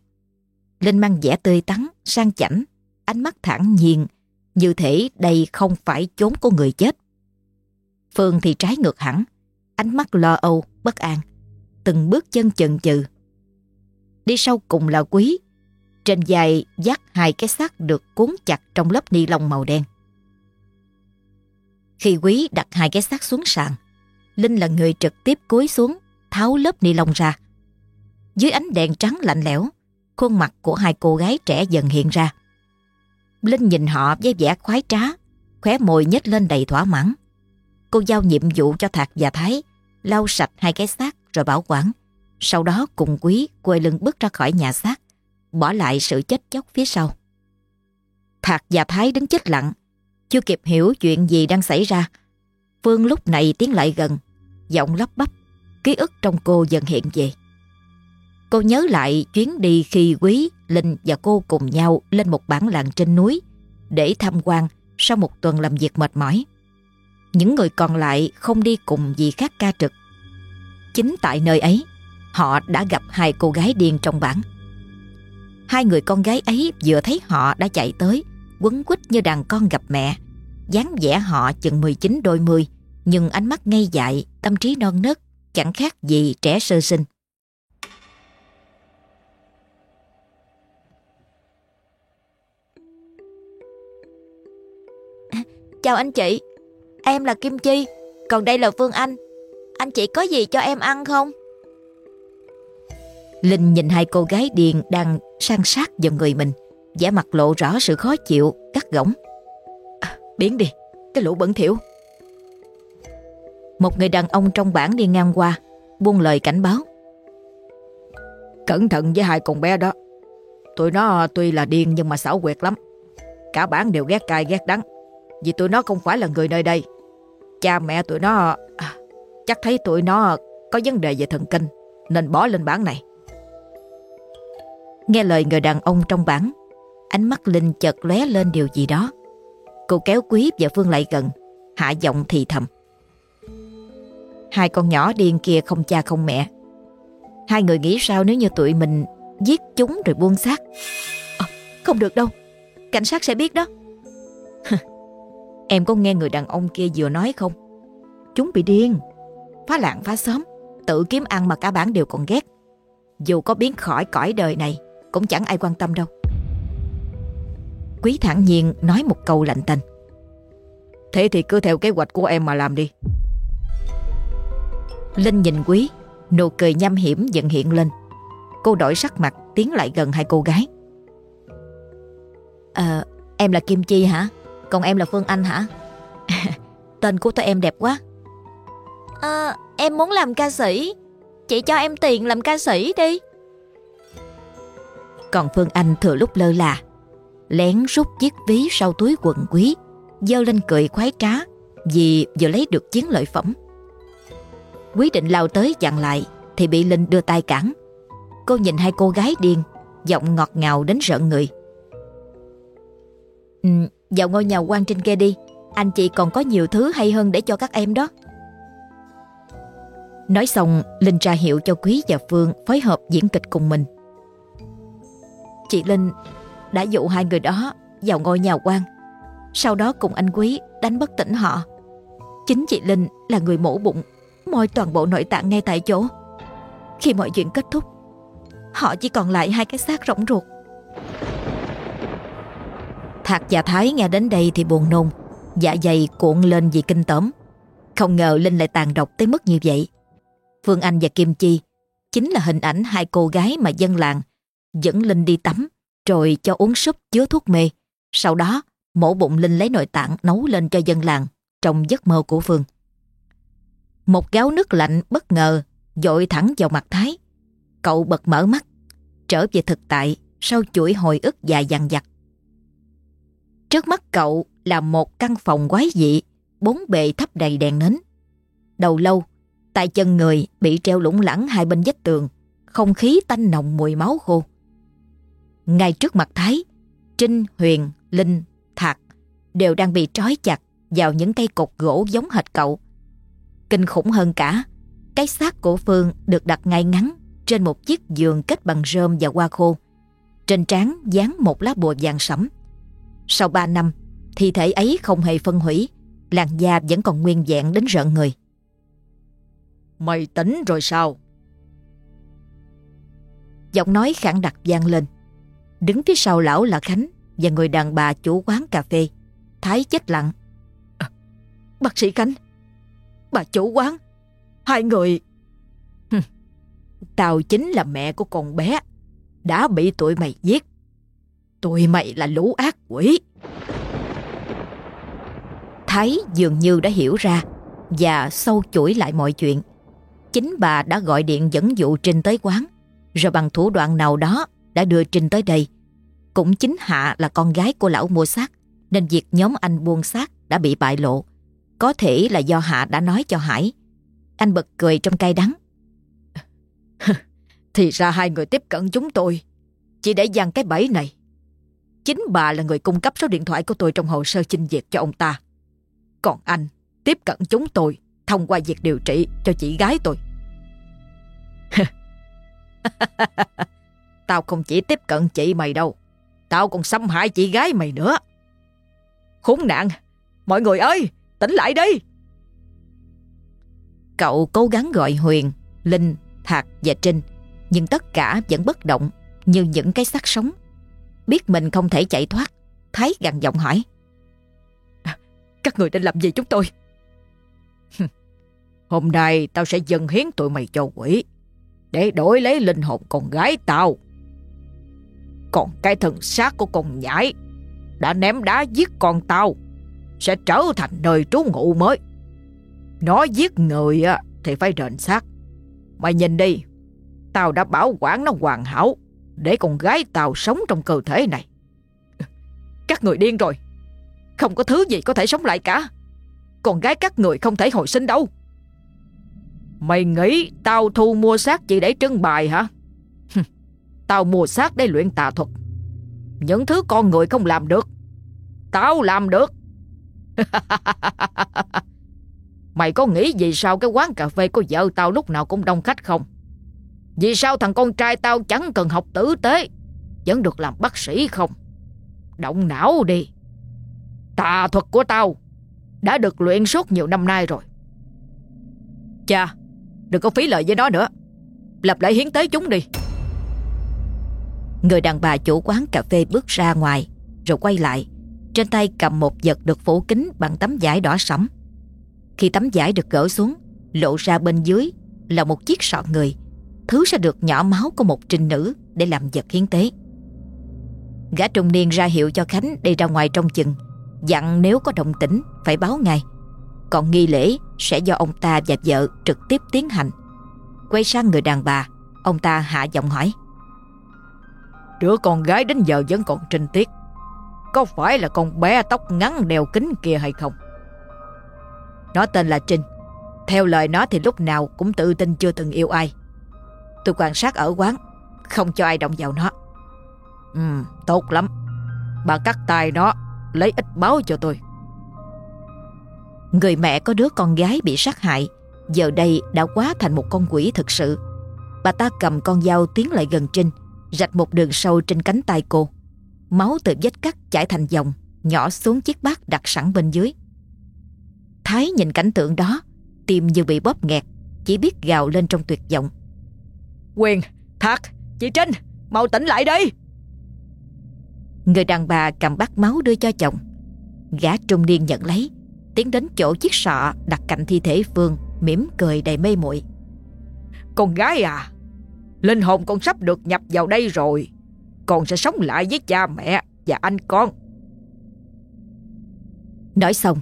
Linh mang vẻ tươi tắn, sang chảnh, ánh mắt thẳng nhiên, như thể đây không phải chốn của người chết. Phương thì trái ngược hẳn, ánh mắt lo âu, bất an, từng bước chân chần chừ. Đi sau cùng là Quý, trên dài dắt hai cái xác được cuốn chặt trong lớp ni lông màu đen. Khi Quý đặt hai cái xác xuống sàn, Linh là người trực tiếp cúi xuống, tháo lớp ni lông ra. Dưới ánh đèn trắng lạnh lẽo, khuôn mặt của hai cô gái trẻ dần hiện ra. Linh nhìn họ với vẻ khoái trá, khóe môi nhếch lên đầy thỏa mãn. Cô giao nhiệm vụ cho Thạc và Thái lau sạch hai cái xác rồi bảo quản. Sau đó cùng quý quay lưng bước ra khỏi nhà xác, bỏ lại sự chết chóc phía sau. Thạc và Thái đứng chết lặng, chưa kịp hiểu chuyện gì đang xảy ra. Phương lúc này tiến lại gần, giọng lắp bắp, ký ức trong cô dần hiện về. Cô nhớ lại chuyến đi khi Quý, Linh và cô cùng nhau lên một bản làng trên núi để tham quan sau một tuần làm việc mệt mỏi. Những người còn lại không đi cùng vì khác ca trực. Chính tại nơi ấy, họ đã gặp hai cô gái điên trong bản. Hai người con gái ấy vừa thấy họ đã chạy tới, quấn quýt như đàn con gặp mẹ. dáng vẻ họ chừng 19 đôi mươi, nhưng ánh mắt ngây dại, tâm trí non nớt, chẳng khác gì trẻ sơ sinh. Chào anh chị, em là Kim Chi, còn đây là Phương Anh. Anh chị có gì cho em ăn không? Linh nhìn hai cô gái điền đang san sát vào người mình, vẻ mặt lộ rõ sự khó chịu, cắt gỏng. À, biến đi, cái lũ bẩn thỉu. Một người đàn ông trong bản đi ngang qua, buông lời cảnh báo. Cẩn thận với hai con bé đó. Tụi nó tuy là điên nhưng mà xảo quyệt lắm. Cả bản đều ghét cay ghét đắng. Vì tụi nó không phải là người nơi đây. Cha mẹ tụi nó à, chắc thấy tụi nó có vấn đề về thần kinh nên bỏ lên bản này. Nghe lời người đàn ông trong bản, ánh mắt Linh chợt lóe lên điều gì đó. Cô kéo Quý và Phương lại gần, hạ giọng thì thầm. Hai con nhỏ điên kia không cha không mẹ. Hai người nghĩ sao nếu như tụi mình giết chúng rồi buông xác? À, không được đâu, cảnh sát sẽ biết đó em có nghe người đàn ông kia vừa nói không? Chúng bị điên, phá lạng phá xóm, tự kiếm ăn mà cả bản đều còn ghét. Dù có biến khỏi cõi đời này, cũng chẳng ai quan tâm đâu. Quý thản nhiên nói một câu lạnh tanh. Thế thì cứ theo kế hoạch của em mà làm đi. Linh nhìn Quý, nụ cười nham hiểm dần hiện lên. Cô đổi sắc mặt tiến lại gần hai cô gái. À, em là Kim Chi hả? Còn em là Phương Anh hả? Tên của tụi em đẹp quá. À, em muốn làm ca sĩ. Chị cho em tiền làm ca sĩ đi. Còn Phương Anh thừa lúc lơ là, lén rút chiếc ví sau túi quần quý, dơ lên cười khoái trá vì vừa lấy được chiến lợi phẩm. Quý định lao tới chặn lại thì bị Linh đưa tay cản. Cô nhìn hai cô gái điên, giọng ngọt ngào đến rợn người. Vào ngôi nhà quan trên kia đi, anh chị còn có nhiều thứ hay hơn để cho các em đó. Nói xong, Linh ra hiệu cho Quý và Phương phối hợp diễn kịch cùng mình. Chị Linh đã dụ hai người đó vào ngôi nhà quan. Sau đó cùng anh Quý đánh bất tỉnh họ. Chính chị Linh là người mổ bụng, moi toàn bộ nội tạng ngay tại chỗ. Khi mọi chuyện kết thúc, họ chỉ còn lại hai cái xác rỗng ruột. Thạc và Thái nghe đến đây thì buồn nôn, dạ dày cuộn lên vì kinh tởm. Không ngờ Linh lại tàn độc tới mức như vậy. Phương Anh và Kim Chi chính là hình ảnh hai cô gái mà dân làng dẫn Linh đi tắm, rồi cho uống súp chứa thuốc mê. Sau đó, mổ bụng Linh lấy nội tạng nấu lên cho dân làng trong giấc mơ của Phương. Một gáo nước lạnh bất ngờ dội thẳng vào mặt Thái. Cậu bật mở mắt, trở về thực tại sau chuỗi hồi ức dài dằng dặc. Trước mắt cậu là một căn phòng quái dị, bốn bề thấp đầy đèn nến. Đầu lâu, tại chân người bị treo lủng lẳng hai bên vách tường, không khí tanh nồng mùi máu khô. Ngay trước mặt Thái, Trinh, Huyền, Linh, Thạc đều đang bị trói chặt vào những cây cột gỗ giống hệt cậu. Kinh khủng hơn cả, cái xác của Phương được đặt ngay ngắn trên một chiếc giường kết bằng rơm và hoa khô. Trên trán dán một lá bùa vàng sẫm. Sau ba năm, thi thể ấy không hề phân hủy, làn da vẫn còn nguyên vẹn đến rợn người. Mày tính rồi sao? Giọng nói khẳng đặc vang lên. Đứng phía sau lão là Khánh và người đàn bà chủ quán cà phê. Thái chết lặng. À, bác sĩ Khánh, bà chủ quán, hai người... Tao chính là mẹ của con bé, đã bị tụi mày giết. Tụi mày là lũ ác quỷ. Thái dường như đã hiểu ra và sâu chuỗi lại mọi chuyện. Chính bà đã gọi điện dẫn dụ Trinh tới quán, rồi bằng thủ đoạn nào đó đã đưa Trinh tới đây. Cũng chính Hạ là con gái của lão mua xác, nên việc nhóm anh buôn xác đã bị bại lộ. Có thể là do Hạ đã nói cho Hải. Anh bật cười trong cay đắng. Thì ra hai người tiếp cận chúng tôi Chỉ để dàn cái bẫy này Chính bà là người cung cấp số điện thoại của tôi Trong hồ sơ xin việc cho ông ta. Còn anh tiếp cận chúng tôi Thông qua việc điều trị cho chị gái tôi. Tao không chỉ tiếp cận chị mày đâu Tao còn xâm hại chị gái mày nữa. Khốn nạn Mọi người ơi tỉnh lại đi. Cậu cố gắng gọi Huyền, Linh, Thạc và Trinh nhưng tất cả vẫn bất động như những cái xác sống. Biết mình không thể chạy thoát, Thái gằn giọng hỏi. Các người định làm gì chúng tôi? Hôm nay tao sẽ dâng hiến tụi mày cho quỷ để đổi lấy linh hồn con gái tao. Còn cái thần xác của con nhãi đã ném đá giết con tao sẽ trở thành nơi trú ngụ mới. Nó giết người thì phải đền xác. Mày nhìn đi, Tao đã bảo quản nó hoàn hảo để con gái tao sống trong cơ thể này. Các người điên rồi. Không có thứ gì có thể sống lại cả. Con gái các người không thể hồi sinh đâu. Mày nghĩ tao thu mua xác chỉ để trưng bày hả? tao mua xác để luyện tà thuật. Những thứ con người không làm được, Tao làm được. Mày có nghĩ vì sao cái quán cà phê của vợ tao lúc nào cũng đông khách không? Vì sao thằng con trai tao chẳng cần học tử tế? Vẫn được làm bác sĩ không? Động não đi. Tà thuật của tao Đã được luyện suốt nhiều năm nay rồi. Cha Đừng có phí lời với nó nữa. Lập lại hiến tế chúng đi. Người đàn bà chủ quán cà phê bước ra ngoài Rồi quay lại. Trên tay cầm một vật được phủ kính Bằng tấm vải đỏ sẫm. Khi tấm vải được gỡ xuống Lộ ra bên dưới Là một chiếc sọ người thứ sẽ được nhỏ máu của một trinh nữ để làm vật hiến tế. Gã trung niên ra hiệu cho Khánh đi ra ngoài trong chừng, dặn nếu có động tĩnh phải báo ngay. Còn nghi lễ sẽ do ông ta và vợ trực tiếp tiến hành. Quay sang người đàn bà, ông ta hạ giọng hỏi. Đứa con gái đến giờ vẫn còn trinh tiết. Có phải là con bé tóc ngắn đeo kính kia hay không? Nó tên là Trinh. Theo lời nó thì lúc nào cũng tự tin chưa từng yêu ai. Tôi quan sát ở quán, Không cho ai động vào nó. Ừ tốt lắm. Bà cắt tay nó, Lấy ít máu cho tôi. Người mẹ có đứa con gái bị sát hại, Giờ đây đã quá thành một con quỷ thực sự. Bà ta cầm con dao tiến lại gần Trinh, Rạch một đường sâu trên cánh tay cô. Máu từ vết cắt chảy thành dòng, Nhỏ xuống chiếc bát đặt sẵn bên dưới. Thái nhìn cảnh tượng đó, Tim như bị bóp nghẹt, Chỉ biết gào lên trong tuyệt vọng. Quyền, Thạc, chị Trinh, mau tỉnh lại đi. Người đàn bà cầm bát máu đưa cho chồng. Gã trung niên nhận lấy, tiến đến chỗ chiếc sọ đặt cạnh thi thể Phương, mỉm cười đầy mê muội. Con gái à, linh hồn con sắp được nhập vào đây rồi. Con sẽ sống lại với cha mẹ và anh con. Nói xong,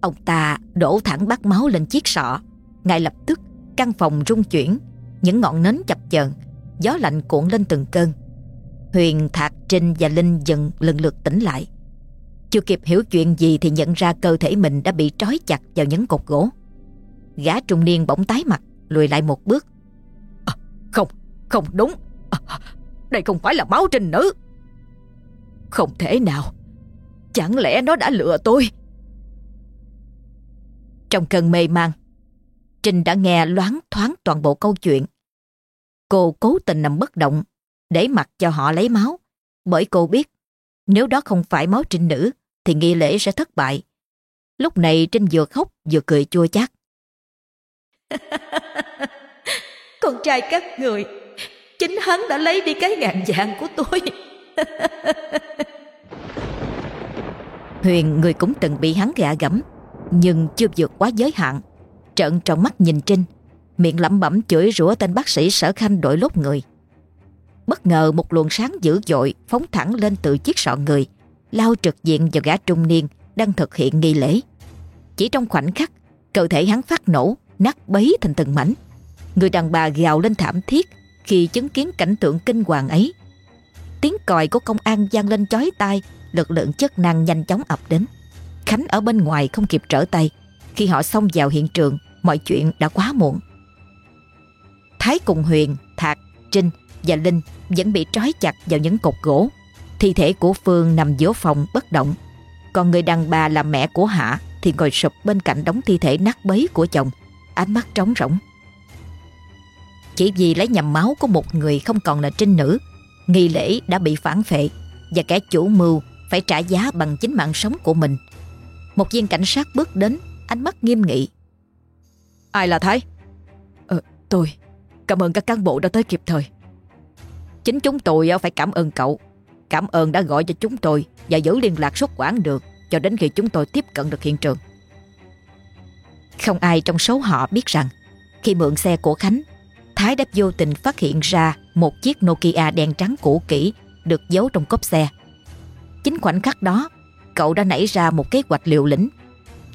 ông ta đổ thẳng bát máu lên chiếc sọ. Ngay lập tức, căn phòng rung chuyển những ngọn nến chập chờn Gió lạnh cuộn lên từng cơn. Huyền, Thạc, Trinh và Linh dần lần lượt tỉnh lại. Chưa kịp hiểu chuyện gì Thì nhận ra cơ thể mình đã bị trói chặt vào những cột gỗ. Gã trung niên bỗng tái mặt Lùi lại một bước. À, Không, không đúng. À, Đây không phải là máu trinh nữ. Không thể nào. Chẳng lẽ nó đã lừa tôi? Trong cơn mê man Trinh đã nghe loáng thoáng toàn bộ câu chuyện Cô cố tình nằm bất động để mặc cho họ lấy máu bởi cô biết nếu đó không phải máu trinh nữ thì nghi lễ sẽ thất bại. Lúc này Trinh vừa khóc vừa cười chua chát. Con trai các người chính hắn đã lấy đi cái ngàn vàng của tôi. Huyền người cũng từng bị hắn gạ gẫm nhưng chưa vượt quá giới hạn. Trợn trong mắt nhìn Trinh miệng lẩm bẩm chửi rủa tên bác sĩ sở khanh đội lốt người. Bất ngờ một luồng sáng dữ dội phóng thẳng lên từ chiếc sọ người, lao trực diện vào gã trung niên đang thực hiện nghi lễ. Chỉ trong khoảnh khắc, cơ thể hắn phát nổ, nát bấy thành từng mảnh. Người đàn bà gào lên thảm thiết khi chứng kiến cảnh tượng kinh hoàng ấy. Tiếng còi của công an vang lên chói tai, lực lượng chức năng nhanh chóng ập đến. Khánh ở bên ngoài không kịp trở tay. Khi họ xông vào hiện trường, mọi chuyện đã quá muộn. Thái cùng Huyền, Thạc, Trinh và Linh vẫn bị trói chặt vào những cột gỗ. Thi thể của Phương nằm giữa phòng bất động. Còn người đàn bà là mẹ của Hạ thì ngồi sụp bên cạnh đống thi thể nát bấy của chồng, ánh mắt trống rỗng. Chỉ vì lấy nhầm máu của một người không còn là trinh nữ, nghi lễ đã bị phản phệ và kẻ chủ mưu phải trả giá bằng chính mạng sống của mình. Một viên cảnh sát bước đến, ánh mắt nghiêm nghị. Ai là Thái? Ờ, tôi. Cảm ơn các cán bộ đã tới kịp thời. Chính chúng tôi ờ, phải cảm ơn cậu. Cảm ơn đã gọi cho chúng tôi và giữ liên lạc suốt quãng được cho đến khi chúng tôi tiếp cận được hiện trường. Không ai trong số họ biết rằng khi mượn xe của Khánh, Thái đã vô tình phát hiện ra một chiếc Nokia đen trắng cũ kỹ được giấu trong cốp xe. Chính khoảnh khắc đó, cậu đã nảy ra một kế hoạch liều lĩnh.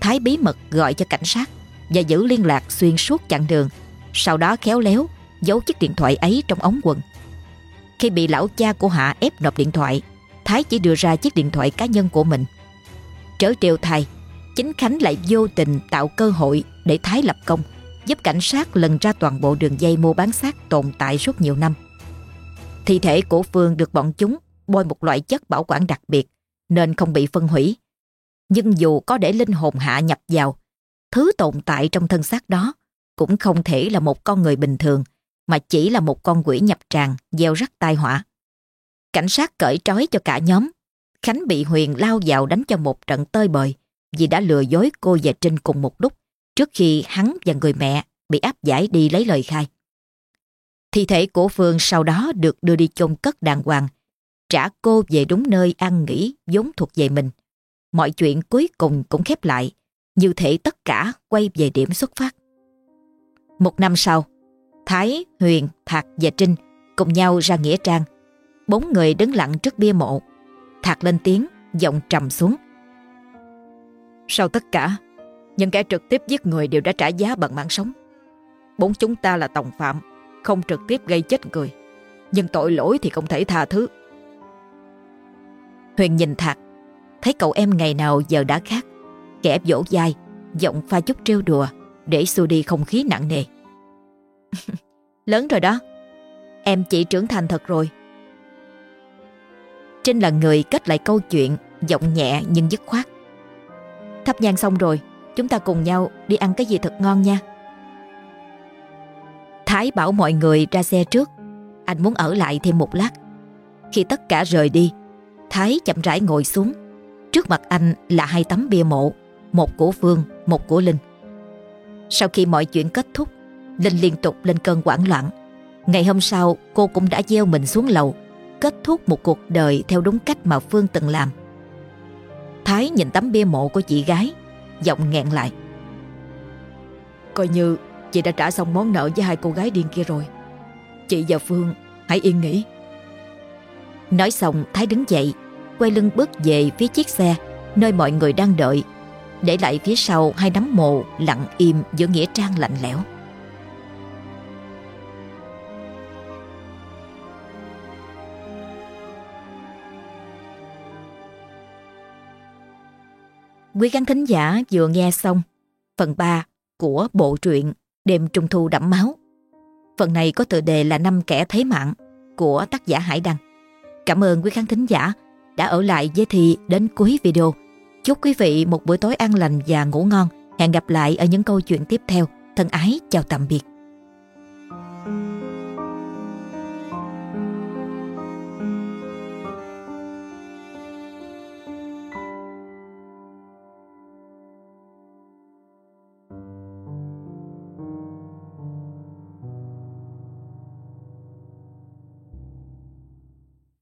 Thái bí mật gọi cho cảnh sát và giữ liên lạc xuyên suốt chặng đường. Sau đó khéo léo giấu chiếc điện thoại ấy trong ống quần. Khi bị lão cha của Hạ ép nộp điện thoại, Thái chỉ đưa ra chiếc điện thoại cá nhân của mình. Trở trêu thay, chính Khánh lại vô tình tạo cơ hội để Thái lập công, giúp cảnh sát lần ra toàn bộ đường dây mua bán xác tồn tại suốt nhiều năm. Thi thể của Phương được bọn chúng bôi một loại chất bảo quản đặc biệt nên không bị phân hủy. Nhưng dù có để linh hồn hạ nhập vào, thứ tồn tại trong thân xác đó cũng không thể là một con người bình thường mà chỉ là một con quỷ nhập tràng gieo rắc tai họa. Cảnh sát cởi trói cho cả nhóm. Khánh bị Huyền lao vào đánh cho một trận tơi bời vì đã lừa dối cô và Trinh cùng một lúc trước khi hắn và người mẹ bị áp giải đi lấy lời khai. Thi thể của Phương sau đó được đưa đi chôn cất đàng hoàng, trả cô về đúng nơi ăn nghỉ vốn thuộc về mình. Mọi chuyện cuối cùng cũng khép lại, như thể tất cả quay về điểm xuất phát. Một năm sau, Thái, Huyền, Thạc và Trinh cùng nhau ra Nghĩa Trang. Bốn người đứng lặng trước bia mộ. Thạc lên tiếng, giọng trầm xuống. Sau tất cả, những kẻ trực tiếp giết người đều đã trả giá bằng mạng sống. Bốn chúng ta là tòng phạm, không trực tiếp gây chết người. Nhưng tội lỗi thì không thể tha thứ. Huyền nhìn Thạc, thấy cậu em ngày nào giờ đã khác. Kẻ vỗ vai, giọng pha chút trêu đùa để xua đi không khí nặng nề. Lớn rồi đó, em chị trưởng thành thật rồi. Trinh là người kết lại câu chuyện, giọng nhẹ nhưng dứt khoát. Thắp nhang xong rồi, chúng ta cùng nhau đi ăn cái gì thật ngon nha. Thái bảo mọi người ra xe trước, anh muốn ở lại thêm một lát. Khi tất cả rời đi, Thái chậm rãi ngồi xuống. Trước mặt anh là hai tấm bia mộ, một của Phương, một của Linh. Sau khi mọi chuyện kết thúc, Linh liên tục lên cơn hoảng loạn. Ngày hôm sau, cô cũng đã gieo mình xuống lầu, kết thúc một cuộc đời theo đúng cách mà Phương từng làm. Thái nhìn tấm bia mộ của chị gái, giọng nghẹn lại. Coi như chị đã trả xong món nợ với hai cô gái điên kia rồi. Chị và Phương hãy yên nghỉ. Nói xong Thái đứng dậy, quay lưng bước về phía chiếc xe nơi mọi người đang đợi, để lại phía sau hai nắm mồ lặng im giữa nghĩa trang lạnh lẽo. Quý khán thính giả vừa nghe xong phần 3 của bộ truyện Đêm Trung Thu Đẫm Máu. Phần này có tựa đề là Năm Kẻ Thế Mạng của tác giả Hải Đăng. Cảm ơn quý khán thính giả đã ở lại với Thi đến cuối video. Chúc quý vị một buổi tối an lành và ngủ ngon. Hẹn gặp lại ở những câu chuyện tiếp theo. Thân ái, chào tạm biệt.